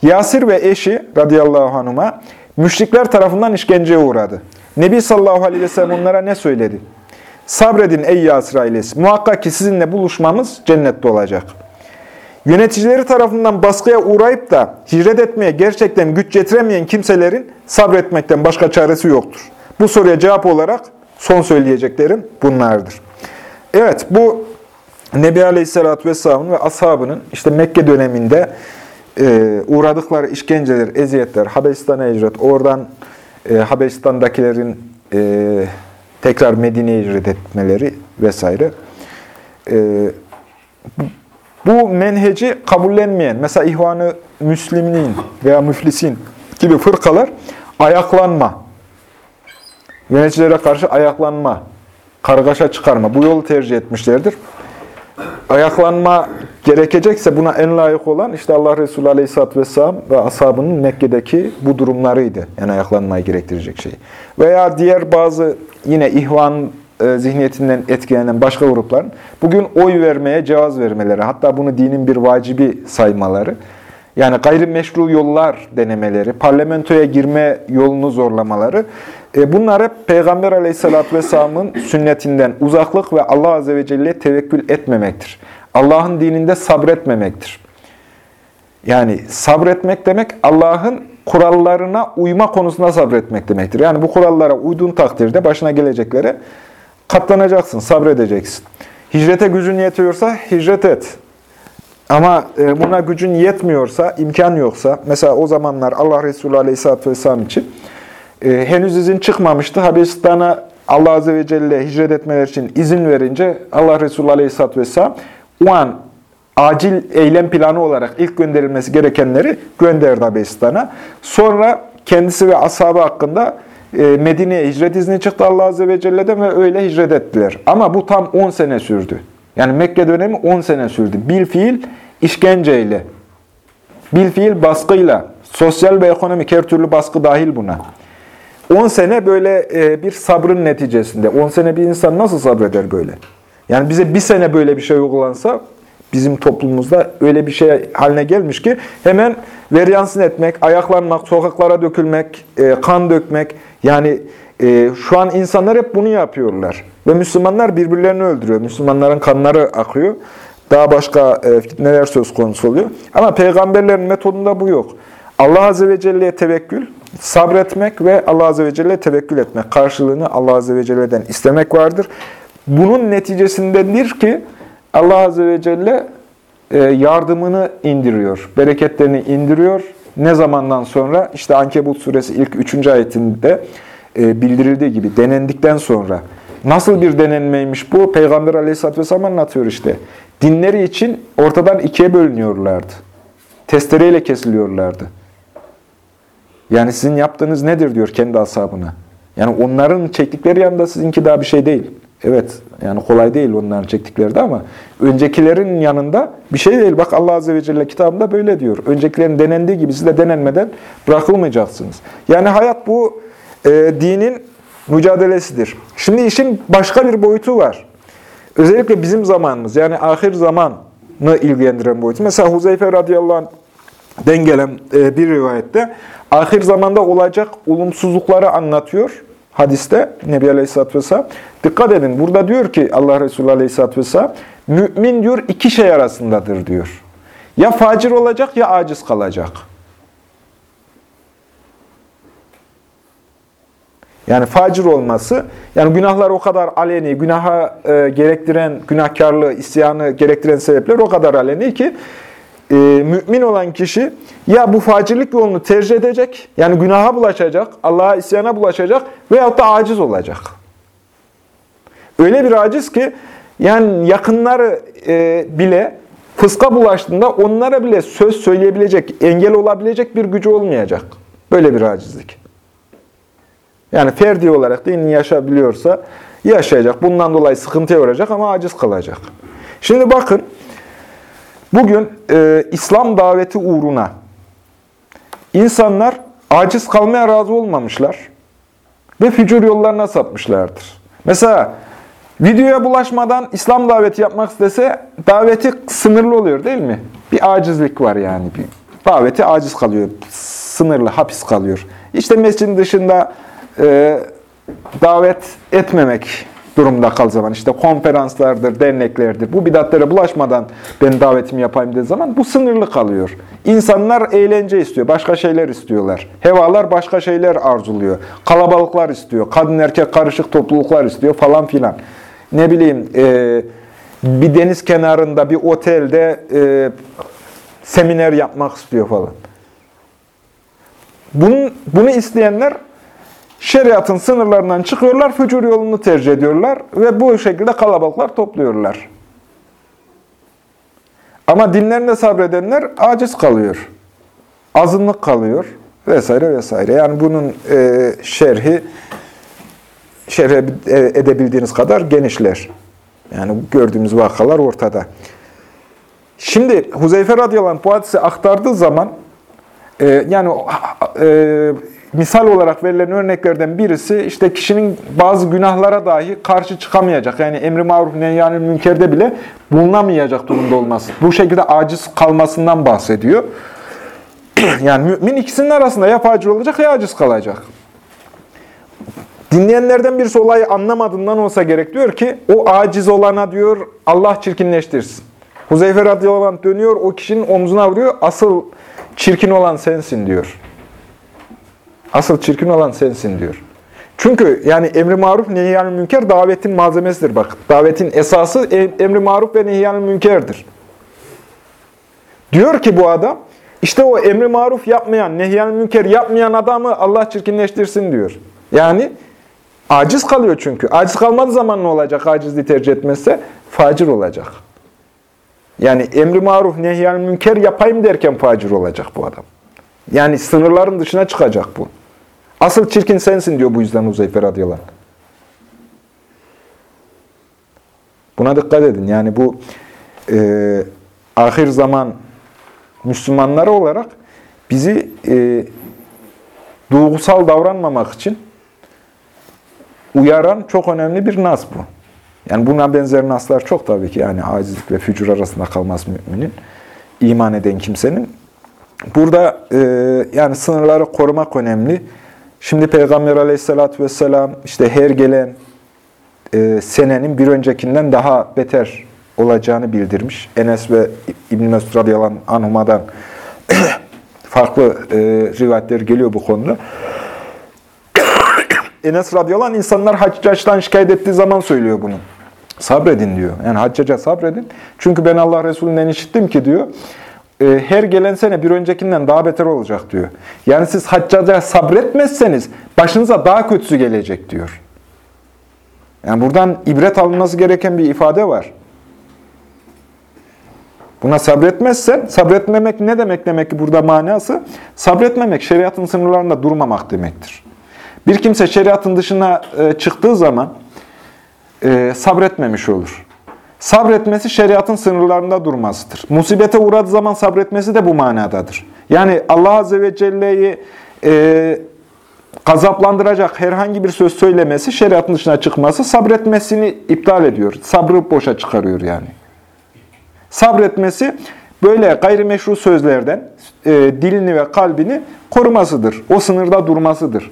Yasir ve eşi radıyallahu anhuma müşrikler tarafından işkenceye uğradı. Nebi sallallahu aleyhi ve sellem onlara ne söyledi? Sabredin ey Yasir ailesi. Muhakkak ki sizinle buluşmamız cennette olacak. Yöneticileri tarafından baskıya uğrayıp da hicret etmeye gerçekten güç getiremeyen kimselerin sabretmekten başka çaresi yoktur. Bu soruya cevap olarak son söyleyeceklerim bunlardır. Evet bu Nebi Aleyhisselatü Vesselam'ın ve ashabının işte Mekke döneminde e, uğradıkları işkenceler, eziyetler, Habeşistan'a hicret, oradan e, Habeşistan'dakilerin e, tekrar Medine'ye hicret etmeleri vesaire. Bu menheci kabullenmeyen, mesela İhvan-ı Müslimliğin veya Müflisin gibi fırkalar ayaklanma, yöneticilere karşı ayaklanma, kargaşa çıkarma, bu yolu tercih etmişlerdir. Ayaklanma gerekecekse buna en layık olan işte Allah Resulü Aleyhisselatü Vesselam ve ashabının Mekke'deki bu durumlarıydı. Yani ayaklanmayı gerektirecek şey. Veya diğer bazı yine ihvan e, zihniyetinden etkilenen başka grupların bugün oy vermeye cevaz vermeleri, hatta bunu dinin bir vacibi saymaları, yani gayrimeşru yollar denemeleri, parlamentoya girme yolunu zorlamaları, e, bunlar hep Peygamber aleyhissalatü vesselamın sünnetinden uzaklık ve Allah azze ve celle'ye tevekkül etmemektir. Allah'ın dininde sabretmemektir. Yani sabretmek demek Allah'ın kurallarına uyma konusunda sabretmek demektir. Yani bu kurallara uyduğun takdirde başına geleceklere katlanacaksın, sabredeceksin. Hicrete gücün yetiyorsa hicret et. Ama e, buna gücün yetmiyorsa, imkan yoksa, mesela o zamanlar Allah Resulü Aleyhisselatü Vesselam için e, henüz izin çıkmamıştı. Habeşistan'a Allah Azze ve Celle hicret etmeler için izin verince Allah Resulü Aleyhisselatü Vesselam o an acil eylem planı olarak ilk gönderilmesi gerekenleri gönderdi Habeşistan'a. Sonra kendisi ve ashabı hakkında Medine'ye hicret izni çıktı Allah Azze ve Celle'den ve öyle hicret ettiler. Ama bu tam 10 sene sürdü. Yani Mekke dönemi 10 sene sürdü. Bil fiil işkenceyle, bil fiil baskıyla, sosyal ve ekonomik her türlü baskı dahil buna. 10 sene böyle e, bir sabrın neticesinde. 10 sene bir insan nasıl sabreder böyle? Yani bize bir sene böyle bir şey uygulansa bizim toplumumuzda öyle bir şey haline gelmiş ki hemen veryansın etmek, ayaklanmak, sokaklara dökülmek, e, kan dökmek. Yani e, şu an insanlar hep bunu yapıyorlar. Ve Müslümanlar birbirlerini öldürüyor. Müslümanların kanları akıyor. Daha başka e, fitneler söz konusu oluyor. Ama peygamberlerin metodunda bu yok. Allah Azze ve Celle'ye tevekkül, sabretmek ve Allah Azze ve Celle'ye tevekkül etmek. Karşılığını Allah Azze ve Celle'den istemek vardır. Bunun neticesindendir ki Allah Azze ve Celle e, yardımını indiriyor, bereketlerini indiriyor. Ne zamandan sonra? İşte Ankebut suresi ilk üçüncü ayetinde e, bildirildiği gibi denendikten sonra. Nasıl bir denenmeymiş bu? Peygamber aleyhisselatü vesselam anlatıyor işte. Dinleri için ortadan ikiye bölünüyorlardı. Testereyle kesiliyorlardı. Yani sizin yaptığınız nedir diyor kendi ashabına. Yani onların çektikleri yanında sizinki daha bir şey değil. Evet, yani kolay değil onların çektikleri de ama öncekilerin yanında bir şey değil. Bak Allah Azze ve Celle kitabında böyle diyor. Öncekilerin denendiği gibi siz de denenmeden bırakılmayacaksınız. Yani hayat bu e, dinin mücadelesidir. Şimdi işin başka bir boyutu var. Özellikle bizim zamanımız, yani ahir zamanı ilgilendiren boyutu. Mesela Huzeyfe radıyallahu anh'den gelen e, bir rivayette ahir zamanda olacak olumsuzlukları anlatıyor hadiste Nebi Aleyhisselatü Vesselam. Dikkat edin burada diyor ki Allah Resulü Aleyhisselatü Vesselam mümin diyor iki şey arasındadır diyor. Ya facir olacak ya aciz kalacak. Yani facir olması, yani günahlar o kadar aleni, günaha e, gerektiren, günahkarlığı, isyanı gerektiren sebepler o kadar aleni ki e, mümin olan kişi ya bu facirlik yolunu tercih edecek, yani günaha bulaşacak, Allah'a isyana bulaşacak veyahut da aciz olacak. Öyle bir aciz ki yani yakınları e, bile fıska bulaştığında onlara bile söz söyleyebilecek, engel olabilecek bir gücü olmayacak. Böyle bir acizlik. Yani ferdi olarak dinini yaşabiliyorsa yaşayacak. Bundan dolayı sıkıntıya uğrayacak ama aciz kalacak. Şimdi bakın, bugün e, İslam daveti uğruna insanlar aciz kalmaya razı olmamışlar ve fücur yollarına sapmışlardır. Mesela videoya bulaşmadan İslam daveti yapmak istese daveti sınırlı oluyor değil mi? Bir acizlik var yani. Bir daveti aciz kalıyor, sınırlı, hapis kalıyor. İşte mescidin dışında e, davet etmemek durumda kal zaman. İşte konferanslardır, derneklerdir. Bu bidatlere bulaşmadan ben davetimi yapayım dediği zaman bu sınırlı kalıyor. İnsanlar eğlence istiyor, başka şeyler istiyorlar. Hevalar başka şeyler arzuluyor. Kalabalıklar istiyor, kadın erkek karışık topluluklar istiyor falan filan. Ne bileyim e, bir deniz kenarında, bir otelde e, seminer yapmak istiyor falan. Bunu, bunu isteyenler şeriatın sınırlarından çıkıyorlar, fücur yolunu tercih ediyorlar ve bu şekilde kalabalıklar topluyorlar. Ama dinlerinde sabredenler aciz kalıyor. Azınlık kalıyor vesaire vesaire. Yani bunun e, şerhi şerh edebildiğiniz kadar genişler. Yani gördüğümüz vakalar ortada. Şimdi Huzeyfe radıyallahu anh bu hadisi aktardığı zaman e, yani e, misal olarak verilen örneklerden birisi işte kişinin bazı günahlara dahi karşı çıkamayacak. Yani emri maruf nehyanil münkerde bile bulunamayacak durumda olması. Bu şekilde aciz kalmasından bahsediyor. yani mümin ikisinin arasında ya facir olacak ya aciz kalacak. Dinleyenlerden birisi olayı anlamadığından olsa gerek diyor ki o aciz olana diyor Allah çirkinleştirsin. Huzeyfe radıyallahu anh dönüyor o kişinin omzuna vuruyor asıl çirkin olan sensin diyor. Asıl çirkin olan sensin diyor. Çünkü yani emri maruf nehyanül münker davetin malzemesidir bak. Davetin esası emri maruf ve nehyanül münkerdir. Diyor ki bu adam işte o emri maruf yapmayan, nehyanül münker yapmayan adamı Allah çirkinleştirsin diyor. Yani aciz kalıyor çünkü. Aciz kalmadığı zaman ne olacak acizliği tercih etmezse? Facir olacak. Yani emri maruf, nehyanül münker yapayım derken facir olacak bu adam. Yani sınırların dışına çıkacak bu. Asıl çirkin sensin diyor bu yüzden Huzeyfe radıyallahu anh. Buna dikkat edin. Yani bu e, ahir zaman Müslümanları olarak bizi e, duygusal davranmamak için uyaran çok önemli bir nas bu. Yani buna benzer naslar çok tabii ki. Yani acizlik ve fücur arasında kalmaz müminin, iman eden kimsenin. Burada e, yani sınırları korumak önemli. Şimdi Peygamber aleyhissalatü vesselam işte her gelen e, senenin bir öncekinden daha beter olacağını bildirmiş. Enes ve İbn-i Mesud radıyallahu anhuma'dan farklı e, rivayetler geliyor bu konuda. Enes radıyallahu anh insanlar haccaçtan şikayet ettiği zaman söylüyor bunu. Sabredin diyor. Yani haccaca sabredin. Çünkü ben Allah Resulü'nden işittim ki diyor, her gelen sene bir öncekinden daha beter olacak diyor. Yani siz haccaca sabretmezseniz başınıza daha kötüsü gelecek diyor. Yani buradan ibret alınması gereken bir ifade var. Buna sabretmezsen, sabretmemek ne demek demek ki burada manası? Sabretmemek, şeriatın sınırlarında durmamak demektir. Bir kimse şeriatın dışına e, çıktığı zaman e, sabretmemiş olur. Sabretmesi şeriatın sınırlarında durmasıdır. Musibete uğradığı zaman sabretmesi de bu manadadır. Yani Allah Azze ve Celle'yi e, gazaplandıracak herhangi bir söz söylemesi, şeriatın dışına çıkması sabretmesini iptal ediyor. Sabrı boşa çıkarıyor yani. Sabretmesi böyle gayrimeşru sözlerden e, dilini ve kalbini korumasıdır. O sınırda durmasıdır.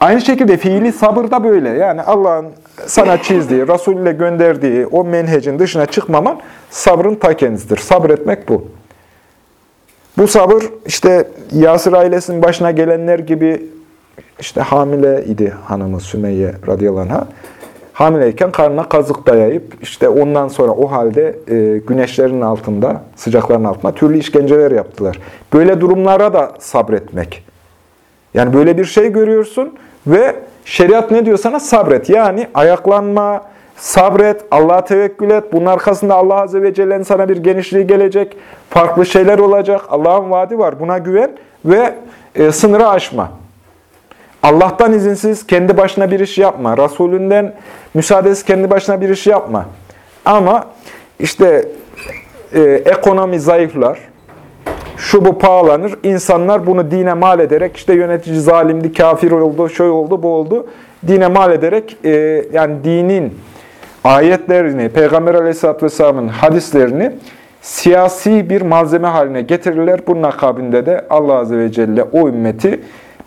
Aynı şekilde fiili sabır da böyle. Yani Allah'ın sana çizdiği, Resul ile gönderdiği o menhecin dışına çıkmaman sabrın ta kendisidir. Sabretmek bu. Bu sabır işte Yasir ailesinin başına gelenler gibi işte hamile idi hanımı Sümeyye radıyallahu anh'a. Hamileyken karnına kazık dayayıp işte ondan sonra o halde e, güneşlerin altında, sıcakların altında türlü işkenceler yaptılar. Böyle durumlara da sabretmek. Yani böyle bir şey görüyorsun ve şeriat ne diyor sana? Sabret. Yani ayaklanma, sabret, Allah'a tevekkül et. Bunun arkasında Allah Azze ve Celle'nin sana bir genişliği gelecek. Farklı şeyler olacak. Allah'ın vaadi var. Buna güven ve e, sınırı aşma. Allah'tan izinsiz kendi başına bir iş yapma. Resulünden müsaadesiz kendi başına bir iş yapma. Ama işte e, ekonomi zayıflar, şu bu pahalanır. İnsanlar bunu dine mal ederek işte yönetici zalimdi, kafir oldu, şöyle oldu, bu oldu. Dine mal ederek e, yani dinin ayetlerini, Peygamber Aleyhisselatü Vesselam'ın hadislerini siyasi bir malzeme haline getirirler. Bunun akabinde de Allah Azze ve Celle o ümmeti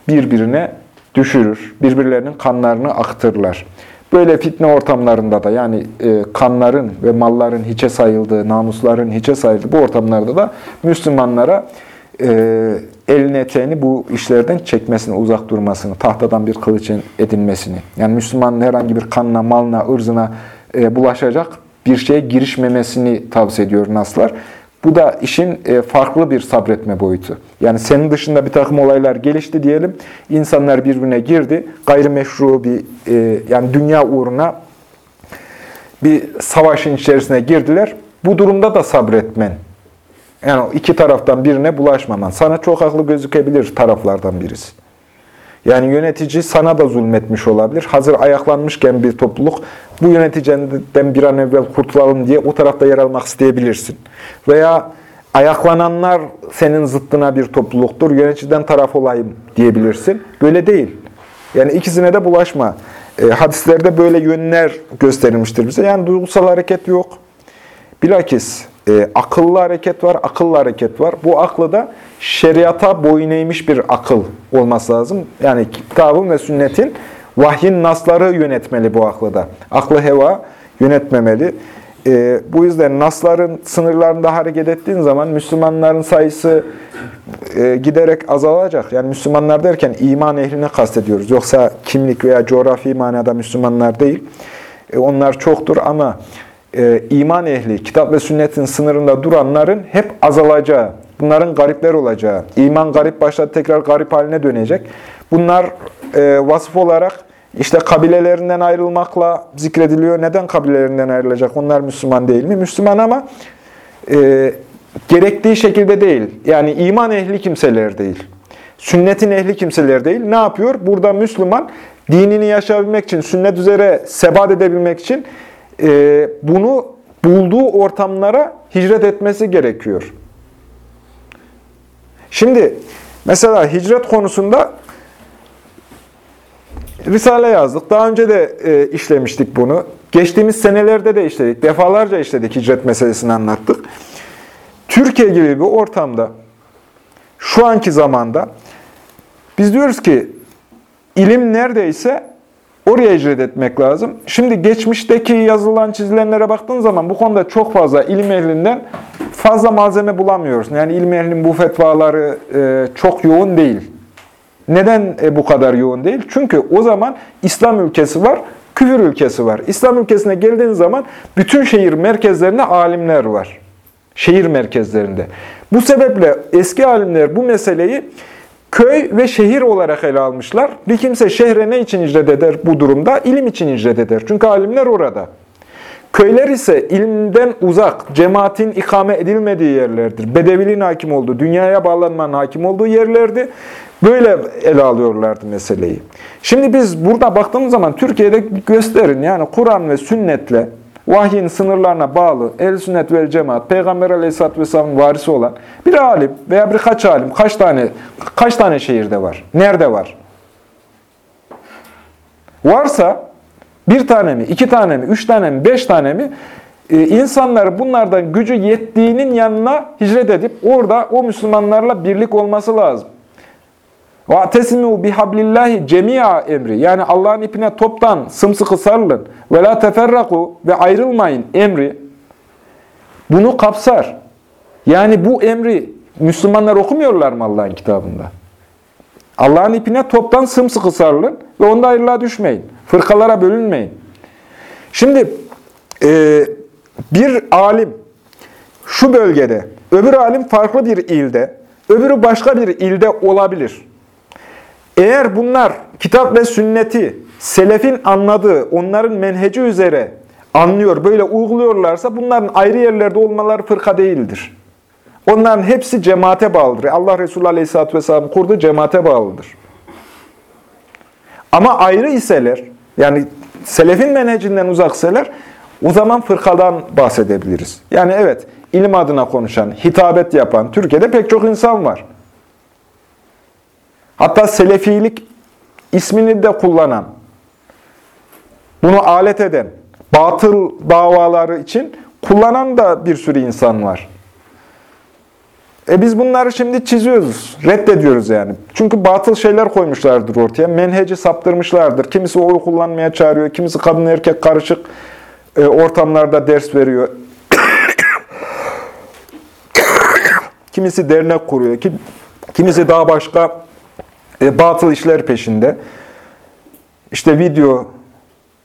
birbirine düşürür. Birbirlerinin kanlarını aktırırlar. Böyle fitne ortamlarında da yani e, kanların ve malların hiçe sayıldığı, namusların hiçe sayıldığı bu ortamlarda da Müslümanlara e, elini eteğini bu işlerden çekmesini, uzak durmasını, tahtadan bir kılıç edinmesini, yani Müslümanın herhangi bir kanına, malına, ırzına e, bulaşacak bir şeye girişmemesini tavsiye ediyor Naslar. Bu da işin e, farklı bir sabretme boyutu. Yani senin dışında bir takım olaylar gelişti diyelim. İnsanlar birbirine girdi. Gayrimeşru bir, e, yani dünya uğruna bir savaşın içerisine girdiler. Bu durumda da sabretmen. Yani iki taraftan birine bulaşmaman. Sana çok haklı gözükebilir taraflardan birisi. Yani yönetici sana da zulmetmiş olabilir. Hazır ayaklanmışken bir topluluk bu yöneticiden bir an evvel kurtulalım diye o tarafta yer almak isteyebilirsin. Veya ayaklananlar senin zıttına bir topluluktur. Yöneticiden taraf olayım diyebilirsin. Böyle değil. Yani ikisine de bulaşma. E, hadislerde böyle yönler gösterilmiştir bize. Yani duygusal hareket yok. Bilakis e, akıllı hareket var, akıllı hareket var. Bu aklı da şeriata boyun eğmiş bir akıl olması lazım. Yani kitabın ve sünnetin vahyin nasları yönetmeli bu aklı da. Aklı heva yönetmemeli. E, bu yüzden nasların sınırlarında hareket ettiğin zaman Müslümanların sayısı e, giderek azalacak. Yani Müslümanlar derken iman ehline kastediyoruz. Yoksa kimlik veya coğrafi manada Müslümanlar değil. E, onlar çoktur ama e, iman ehli, kitap ve sünnetin sınırında duranların hep azalacağı, bunların garipler olacağı, iman garip başladı tekrar garip haline dönecek. Bunlar e, vasıf olarak işte kabilelerinden ayrılmakla zikrediliyor. Neden kabilelerinden ayrılacak? Onlar Müslüman değil mi? Müslüman ama e, gerektiği şekilde değil. Yani iman ehli kimseler değil. Sünnetin ehli kimseler değil. Ne yapıyor? Burada Müslüman dinini yaşayabilmek için, sünnet üzere sebat edebilmek için e, bunu bulduğu ortamlara hicret etmesi gerekiyor. Şimdi mesela hicret konusunda Risale yazdık. Daha önce de e, işlemiştik bunu. Geçtiğimiz senelerde de işledik. Defalarca işledik hicret meselesini anlattık. Türkiye gibi bir ortamda şu anki zamanda biz diyoruz ki ilim neredeyse oraya hicret etmek lazım. Şimdi geçmişteki yazılan çizilenlere baktığın zaman bu konuda çok fazla ilim ehlinden fazla malzeme bulamıyoruz. Yani ilim ehlinin bu fetvaları e, çok yoğun değil. Neden e, bu kadar yoğun değil? Çünkü o zaman İslam ülkesi var, küfür ülkesi var. İslam ülkesine geldiğin zaman bütün şehir merkezlerinde alimler var. Şehir merkezlerinde. Bu sebeple eski alimler bu meseleyi köy ve şehir olarak ele almışlar. Bir kimse şehre ne için icret eder bu durumda? İlim için icret eder. Çünkü alimler orada. Köyler ise ilimden uzak, cemaatin ikame edilmediği yerlerdir. Bedeviliğin hakim olduğu, dünyaya bağlanmanın hakim olduğu yerlerdi. Böyle ele alıyorlardı meseleyi. Şimdi biz burada baktığımız zaman Türkiye'de gösterin yani Kur'an ve sünnetle vahyin sınırlarına bağlı el sünnet ve cemaat, Peygamber aleyhisselatü vesselamın varisi olan bir alim veya birkaç alim kaç tane kaç tane şehirde var? Nerede var? Varsa bir tane mi, iki tane mi, üç tane mi, beş tane mi e, insanlar bunlardan gücü yettiğinin yanına hicret edip orada o Müslümanlarla birlik olması lazım. وَاَتَسِمُوا بِحَبْلِ cemia emri. Yani Allah'ın ipine toptan sımsıkı sarılın. Ve la teferraku ve ayrılmayın emri. Bunu kapsar. Yani bu emri Müslümanlar okumuyorlar mı Allah'ın kitabında? Allah'ın ipine toptan sımsıkı sarılın ve onda ayrılığa düşmeyin. Fırkalara bölünmeyin. Şimdi e, bir alim şu bölgede, öbür alim farklı bir ilde, öbürü başka bir ilde olabilir. Eğer bunlar kitap ve sünneti, selefin anladığı, onların menheci üzere anlıyor, böyle uyguluyorlarsa bunların ayrı yerlerde olmaları fırka değildir. Onların hepsi cemaate bağlıdır. Allah Resulü Aleyhisselatü Vesselam kurdu cemaate bağlıdır. Ama ayrı iseler, yani selefin menhecinden uzakseler, o zaman fırkadan bahsedebiliriz. Yani evet, ilim adına konuşan, hitabet yapan, Türkiye'de pek çok insan var. Hatta selefilik ismini de kullanan, bunu alet eden, batıl davaları için kullanan da bir sürü insan var. E biz bunları şimdi çiziyoruz, reddediyoruz yani. Çünkü batıl şeyler koymuşlardır ortaya. Menheci saptırmışlardır. Kimisi oy kullanmaya çağırıyor, kimisi kadın erkek karışık e, ortamlarda ders veriyor. kimisi dernek kuruyor, kim, kimisi daha başka e, batıl işler peşinde. İşte video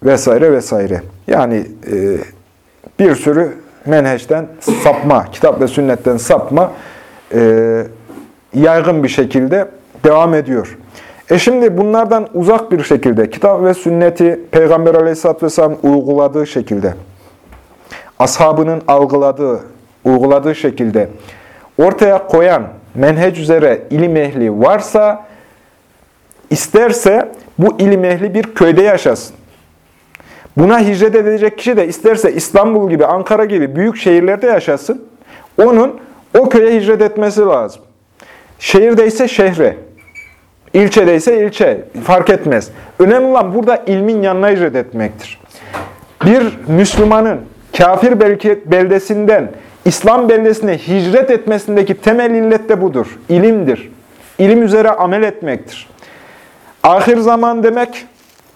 vesaire vesaire. Yani e, bir sürü menheçten sapma, kitap ve sünnetten sapma e, yaygın bir şekilde devam ediyor. E şimdi bunlardan uzak bir şekilde kitap ve sünneti Peygamber aleyhisselatü vesselam uyguladığı şekilde, ashabının algıladığı, uyguladığı şekilde ortaya koyan menhec üzere ilim ehli varsa, isterse bu ilim ehli bir köyde yaşasın. Buna hicret edecek kişi de isterse İstanbul gibi, Ankara gibi büyük şehirlerde yaşasın, onun o köye hicret etmesi lazım. Şehirde ise şehre, ilçede ise ilçe, fark etmez. Önemli olan burada ilmin yanına hicret etmektir. Bir Müslümanın kafir beldesinden İslam beldesine hicret etmesindeki temel illet de budur. İlimdir. İlim üzere amel etmektir. Ahir zaman demek,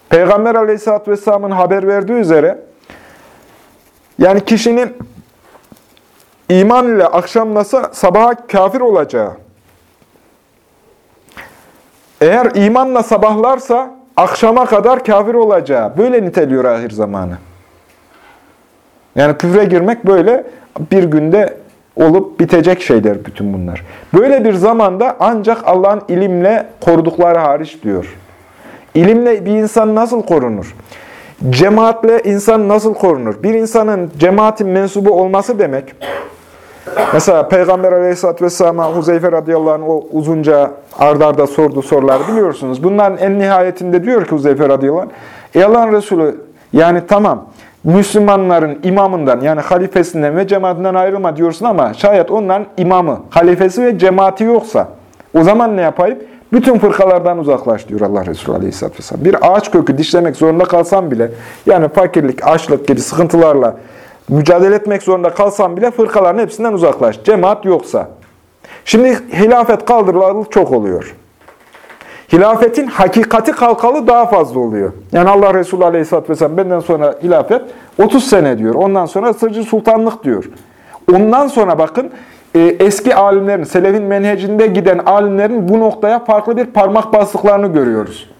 Peygamber aleyhissalatü vesselamın haber verdiği üzere, yani kişinin iman ile akşamlasa sabaha kafir olacağı. Eğer imanla sabahlarsa akşama kadar kafir olacağı. Böyle niteliyor ahir zamanı. Yani küfre girmek böyle bir günde olup bitecek şeyler bütün bunlar. Böyle bir zamanda ancak Allah'ın ilimle korudukları hariç diyor. İlimle bir insan nasıl korunur? Cemaatle insan nasıl korunur? Bir insanın cemaatin mensubu olması demek, mesela Peygamber aleyhisselatü vesselam'a Huzeyfe radıyallahu anh o uzunca ardarda arda sorduğu soruları biliyorsunuz. Bunların en nihayetinde diyor ki Huzeyfe radıyallahu anh, Resulü yani tamam Müslümanların imamından yani halifesinden ve cemaatinden ayrılma diyorsun ama şayet onların imamı, halifesi ve cemaati yoksa o zaman ne yapayım? Bütün fırkalardan uzaklaş diyor Allah Resulü Aleyhisselatü Vesselam. Bir ağaç kökü dişlemek zorunda kalsam bile, yani fakirlik, açlık gibi sıkıntılarla mücadele etmek zorunda kalsam bile fırkaların hepsinden uzaklaş. Cemaat yoksa. Şimdi hilafet kaldırılalı çok oluyor. Hilafetin hakikati kalkalı daha fazla oluyor. Yani Allah Resulü Aleyhisselatü Vesselam benden sonra hilafet 30 sene diyor. Ondan sonra sırcı sultanlık diyor. Ondan sonra bakın eski alimlerin, selefin menhecinde giden alimlerin bu noktaya farklı bir parmak bastıklarını görüyoruz.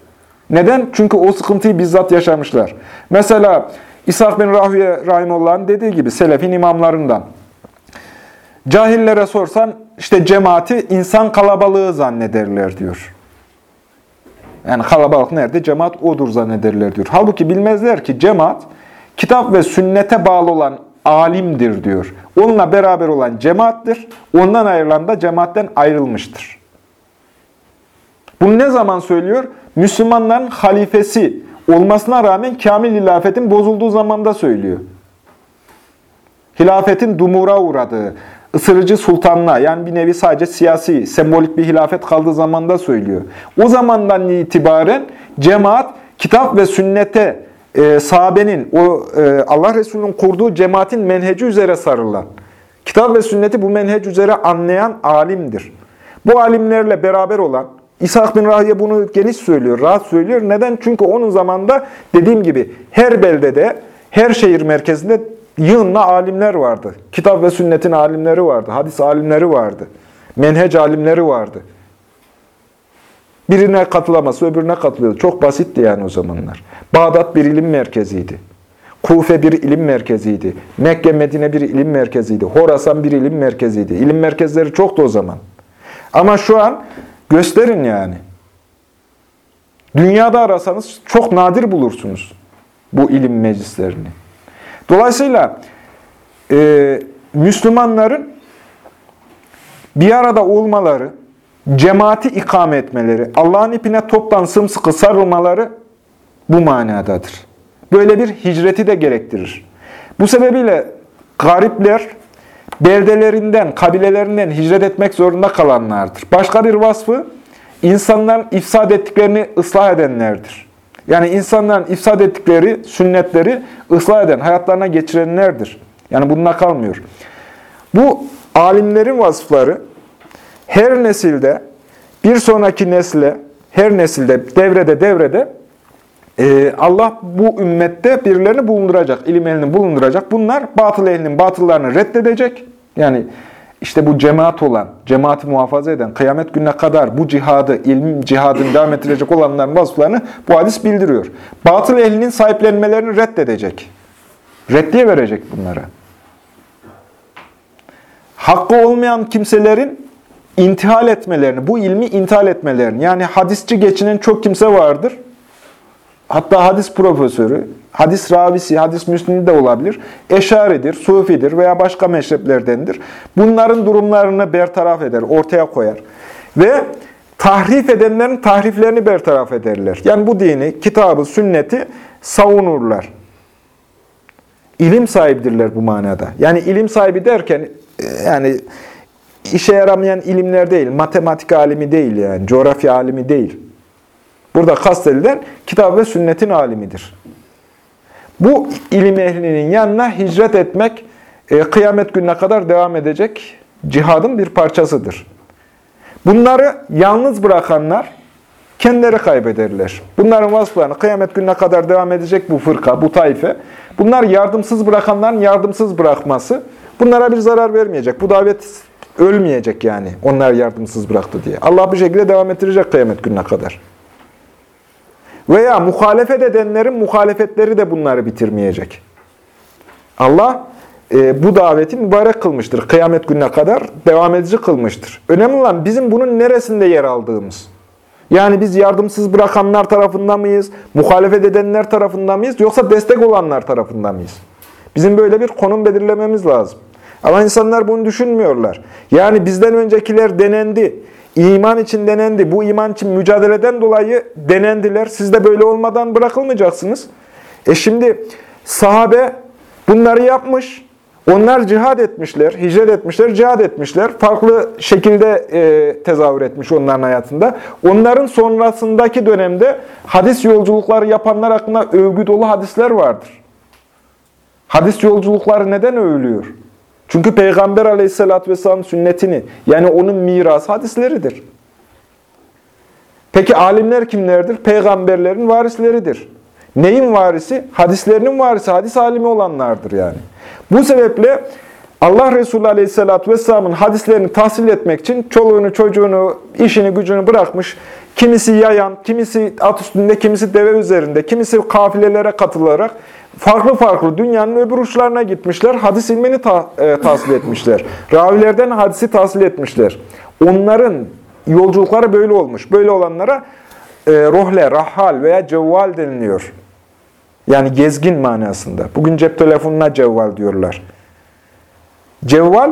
Neden? Çünkü o sıkıntıyı bizzat yaşamışlar. Mesela İshak bin Rahüye Rahimullah'ın dediği gibi selefin imamlarından. Cahillere sorsan işte cemaati insan kalabalığı zannederler diyor. Yani kalabalık nerede? Cemaat odur zannederler diyor. Halbuki bilmezler ki cemaat kitap ve sünnete bağlı olan alimdir diyor. Onunla beraber olan cemaattir. Ondan ayrılan da cemaatten ayrılmıştır. Bunu ne zaman söylüyor? Müslümanların halifesi olmasına rağmen kamil hilafetin bozulduğu zamanda söylüyor. Hilafetin dumura uğradığı, ısırıcı sultanlığa yani bir nevi sadece siyasi, sembolik bir hilafet kaldığı zamanda söylüyor. O zamandan itibaren cemaat kitap ve sünnete e, sahabenin, o e, Allah Resulü'nün kurduğu cemaatin menheci üzere sarılan, kitap ve sünneti bu menhec üzere anlayan alimdir. Bu alimlerle beraber olan, İshak bin Rahiye bunu geniş söylüyor, rahat söylüyor. Neden? Çünkü onun zamanında dediğim gibi her beldede, her şehir merkezinde yığınla alimler vardı. Kitap ve sünnetin alimleri vardı, hadis alimleri vardı, menhec alimleri vardı. Birine katılaması öbürüne katılıyordu. Çok basitti yani o zamanlar. Bağdat bir ilim merkeziydi. Kufe bir ilim merkeziydi. Mekke, Medine bir ilim merkeziydi. Horasan bir ilim merkeziydi. İlim merkezleri çoktu o zaman. Ama şu an gösterin yani. Dünyada arasanız çok nadir bulursunuz bu ilim meclislerini. Dolayısıyla e, Müslümanların bir arada olmaları, cemaati ikame etmeleri, Allah'ın ipine toptan sımsıkı sarılmaları bu manadadır. Böyle bir hicreti de gerektirir. Bu sebebiyle garipler beldelerinden, kabilelerinden hicret etmek zorunda kalanlardır. Başka bir vasfı, insanların ifsad ettiklerini ıslah edenlerdir. Yani insanların ifsad ettikleri sünnetleri ıslah eden, hayatlarına geçirenlerdir. Yani bununla kalmıyor. Bu alimlerin vasıfları her nesilde bir sonraki nesle, her nesilde, devrede devrede e, Allah bu ümmette birilerini bulunduracak, ilim elini bulunduracak. Bunlar batıl elinin batıllarını reddedecek. Yani işte bu cemaat olan, cemaati muhafaza eden, kıyamet gününe kadar bu cihadı, ilim cihadını devam ettirecek olanların vasıflarını bu hadis bildiriyor. Batıl ehlinin sahiplenmelerini reddedecek. Reddiye verecek bunlara. hakkı olmayan kimselerin intihal etmelerini, bu ilmi intihal etmelerini, yani hadisçi geçinen çok kimse vardır. Hatta hadis profesörü, hadis ravisi, hadis müslimi de olabilir. Eşaridir, sufidir veya başka meşreplerdendir. Bunların durumlarını bertaraf eder, ortaya koyar. Ve tahrif edenlerin tahriflerini bertaraf ederler. Yani bu dini, kitabı, sünneti savunurlar. İlim sahibidirler bu manada. Yani ilim sahibi derken e, yani işe yaramayan ilimler değil, matematik alimi değil yani, coğrafya alimi değil. Burada kastedilen kitap ve sünnetin alimidir. Bu ilim ehlinin yanına hicret etmek e, kıyamet gününe kadar devam edecek cihadın bir parçasıdır. Bunları yalnız bırakanlar kendileri kaybederler. Bunların vasıflarını kıyamet gününe kadar devam edecek bu fırka, bu tayfe. Bunlar yardımsız bırakanların yardımsız bırakması bunlara bir zarar vermeyecek. Bu davet ölmeyecek yani onlar yardımsız bıraktı diye. Allah bir şekilde devam ettirecek kıyamet gününe kadar. Veya muhalefet edenlerin muhalefetleri de bunları bitirmeyecek. Allah e, bu daveti mübarek kılmıştır. Kıyamet gününe kadar devam edici kılmıştır. Önemli olan bizim bunun neresinde yer aldığımız. Yani biz yardımsız bırakanlar tarafında mıyız? Muhalefet edenler tarafında mıyız? Yoksa destek olanlar tarafında mıyız? Bizim böyle bir konum belirlememiz lazım. Ama insanlar bunu düşünmüyorlar. Yani bizden öncekiler denendi. İman için denendi. Bu iman için mücadeleden dolayı denendiler. Siz de böyle olmadan bırakılmayacaksınız. E şimdi sahabe bunları yapmış. Onlar cihad etmişler, hicret etmişler, cihad etmişler. Farklı şekilde e, tezahür etmiş onların hayatında. Onların sonrasındaki dönemde hadis yolculukları yapanlar hakkında övgü dolu hadisler vardır. Hadis yolculukları neden övülüyor? Çünkü Peygamber aleyhissalatü vesselam sünnetini, yani onun mirası hadisleridir. Peki alimler kimlerdir? Peygamberlerin varisleridir. Neyin varisi? Hadislerinin varisi, hadis alimi olanlardır yani. Bu sebeple Allah Resulü Aleyhisselatü Vesselam'ın hadislerini tahsil etmek için çoluğunu, çocuğunu, işini, gücünü bırakmış, kimisi yayan, kimisi at üstünde, kimisi deve üzerinde, kimisi kafilelere katılarak farklı farklı dünyanın öbür uçlarına gitmişler, hadis ilmini ta, e, tahsil etmişler. Ravilerden hadisi tahsil etmişler. Onların yolculukları böyle olmuş. Böyle olanlara e, rohle, rahhal veya cevval deniliyor. Yani gezgin manasında. Bugün cep telefonuna cevval diyorlar. Cevval,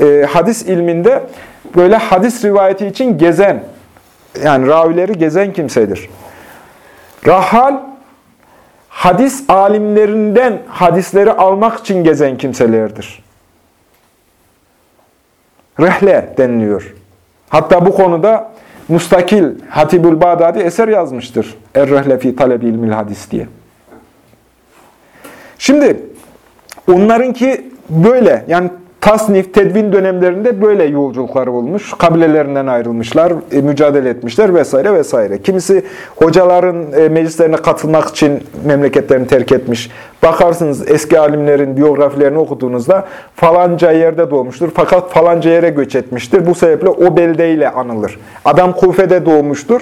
e, hadis ilminde böyle hadis rivayeti için gezen, yani ravileri gezen kimsedir. Rahal, hadis alimlerinden hadisleri almak için gezen kimselerdir. Rehle deniliyor. Hatta bu konuda mustakil Hatibül Bağdadi eser yazmıştır. Er-Rehle fi talebi ilmil hadis diye. Şimdi onlarınki böyle yani tasnif, tedvin dönemlerinde böyle yolculuklar olmuş. Kabilelerinden ayrılmışlar, e, mücadele etmişler vesaire vesaire. Kimisi hocaların e, meclislerine katılmak için memleketlerini terk etmiş. Bakarsınız eski alimlerin biyografilerini okuduğunuzda falanca yerde doğmuştur fakat falanca yere göç etmiştir. Bu sebeple o beldeyle anılır. Adam Kufe'de doğmuştur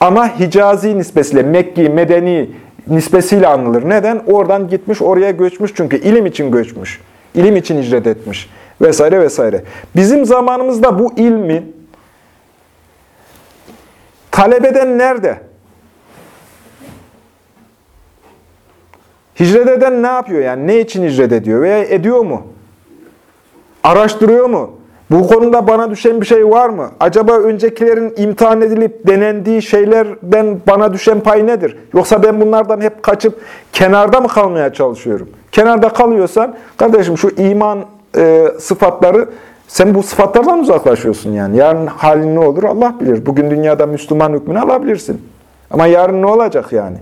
ama Hicazi nispesiyle Mekki, Medeni nispesiyle anılır. Neden? Oradan gitmiş, oraya göçmüş çünkü ilim için göçmüş. İlim için hicret etmiş. Vesaire vesaire. Bizim zamanımızda bu ilmi talep eden nerede? Hicret eden ne yapıyor yani? Ne için hicret ediyor veya ediyor mu? Araştırıyor mu? Bu konuda bana düşen bir şey var mı? Acaba öncekilerin imtihan edilip denendiği şeylerden bana düşen pay nedir? Yoksa ben bunlardan hep kaçıp kenarda mı kalmaya çalışıyorum? Kenarda kalıyorsan, kardeşim şu iman e, sıfatları, sen bu sıfatlardan uzaklaşıyorsun yani. Yarın halin ne olur Allah bilir. Bugün dünyada Müslüman hükmünü alabilirsin. Ama yarın ne olacak yani?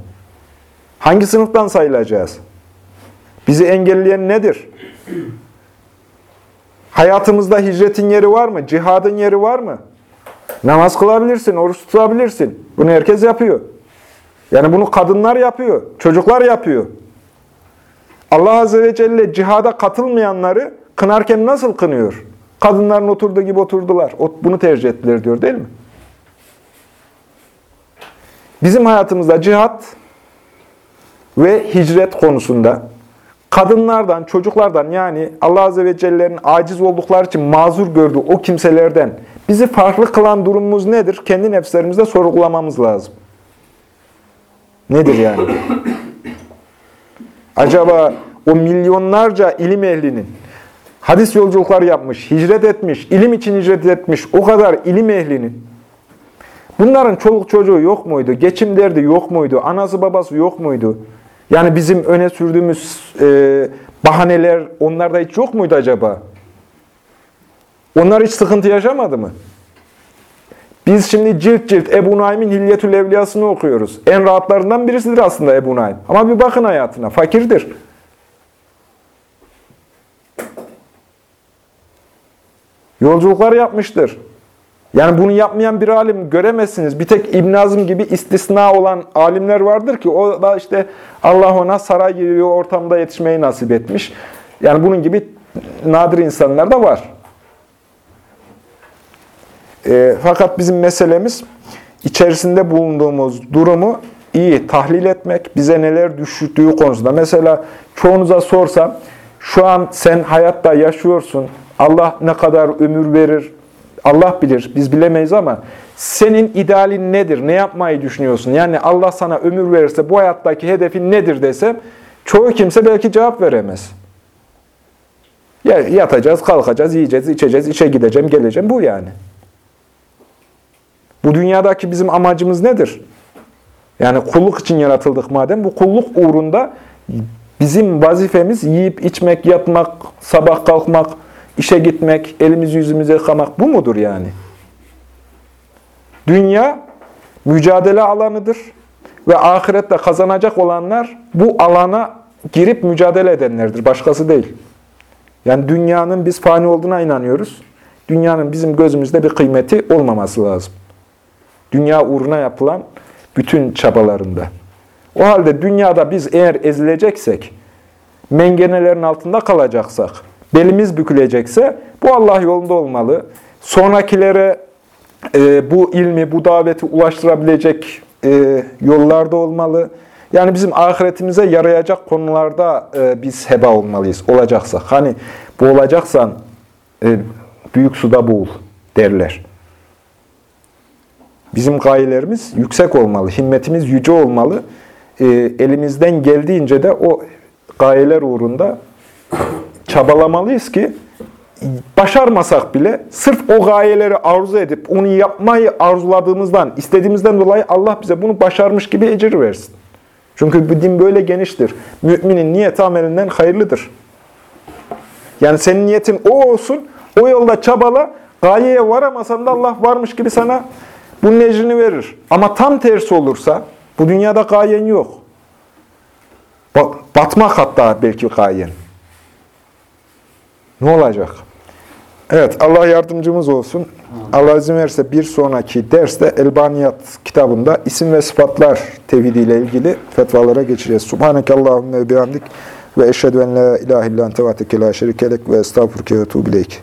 Hangi sınıftan sayılacağız? Bizi engelleyen nedir? Hayatımızda hicretin yeri var mı? Cihadın yeri var mı? Namaz kılabilirsin, oruç tutabilirsin. Bunu herkes yapıyor. Yani bunu kadınlar yapıyor, çocuklar yapıyor. Allah Azze ve Celle cihada katılmayanları kınarken nasıl kınıyor? Kadınların oturduğu gibi oturdular. Bunu tercih ettiler diyor değil mi? Bizim hayatımızda cihat ve hicret konusunda kadınlardan, çocuklardan yani Allah Azze ve Celle'nin aciz oldukları için mazur gördüğü o kimselerden bizi farklı kılan durumumuz nedir? Kendi nefslerimizde sorgulamamız lazım. Nedir yani? Acaba o milyonlarca ilim ehlinin hadis yolculukları yapmış, hicret etmiş, ilim için hicret etmiş o kadar ilim ehlinin bunların çoluk çocuğu yok muydu? Geçim derdi yok muydu? Anası babası yok muydu? Yani bizim öne sürdüğümüz e, bahaneler onlarda hiç yok muydu acaba? Onlar hiç sıkıntı yaşamadı mı? Biz şimdi cilt cilt Ebu Naim'in Hilyetül Evliyasını okuyoruz. En rahatlarından birisidir aslında Ebu Naim. Ama bir bakın hayatına, fakirdir. Yolculuklar yapmıştır. Yani bunu yapmayan bir alim göremezsiniz. Bir tek İbn Azim gibi istisna olan alimler vardır ki o da işte Allah ona saray gibi bir ortamda yetişmeyi nasip etmiş. Yani bunun gibi nadir insanlar da var. E, fakat bizim meselemiz içerisinde bulunduğumuz durumu iyi tahlil etmek, bize neler düştüğü konusunda. Mesela çoğunuza sorsam, şu an sen hayatta yaşıyorsun, Allah ne kadar ömür verir, Allah bilir, biz bilemeyiz ama senin idealin nedir, ne yapmayı düşünüyorsun? Yani Allah sana ömür verirse bu hayattaki hedefin nedir desem, çoğu kimse belki cevap veremez. Ya yatacağız, kalkacağız, yiyeceğiz, içeceğiz, işe gideceğim, geleceğim, bu yani. Bu dünyadaki bizim amacımız nedir? Yani kulluk için yaratıldık madem. Bu kulluk uğrunda bizim vazifemiz yiyip, içmek, yatmak, sabah kalkmak, işe gitmek, elimizi yüzümüzü yıkamak bu mudur yani? Dünya mücadele alanıdır ve ahirette kazanacak olanlar bu alana girip mücadele edenlerdir. Başkası değil. Yani dünyanın biz fani olduğuna inanıyoruz. Dünyanın bizim gözümüzde bir kıymeti olmaması lazım. Dünya uğruna yapılan bütün çabalarında. O halde dünyada biz eğer ezileceksek, mengenelerin altında kalacaksak, belimiz bükülecekse bu Allah yolunda olmalı. Sonrakilere e, bu ilmi, bu daveti ulaştırabilecek e, yollarda olmalı. Yani bizim ahiretimize yarayacak konularda e, biz heba olmalıyız, olacaksak. Hani bu olacaksan e, büyük suda boğul derler. Bizim gayelerimiz yüksek olmalı, himmetimiz yüce olmalı. E, elimizden geldiğince de o gayeler uğrunda çabalamalıyız ki başarmasak bile sırf o gayeleri arzu edip onu yapmayı arzuladığımızdan, istediğimizden dolayı Allah bize bunu başarmış gibi ecir versin. Çünkü bu din böyle geniştir. Müminin niyeti amelinden hayırlıdır. Yani senin niyetin o olsun, o yolda çabala, gayeye varamasan da Allah varmış gibi sana bunun ecrini verir. Ama tam tersi olursa, bu dünyada gayen yok. Batmak hatta belki gayen. Ne olacak? Evet, Allah yardımcımız olsun. Allah izin verirse bir sonraki derste Elbaniyat kitabında isim ve sıfatlar tevhidiyle ilgili fetvalara geçeceğiz. Subhaneke Allahümme bihamdik ve eşhedü en la ilahe illan tevateke la şerikelek ve estağfurke ve tuğbileyk.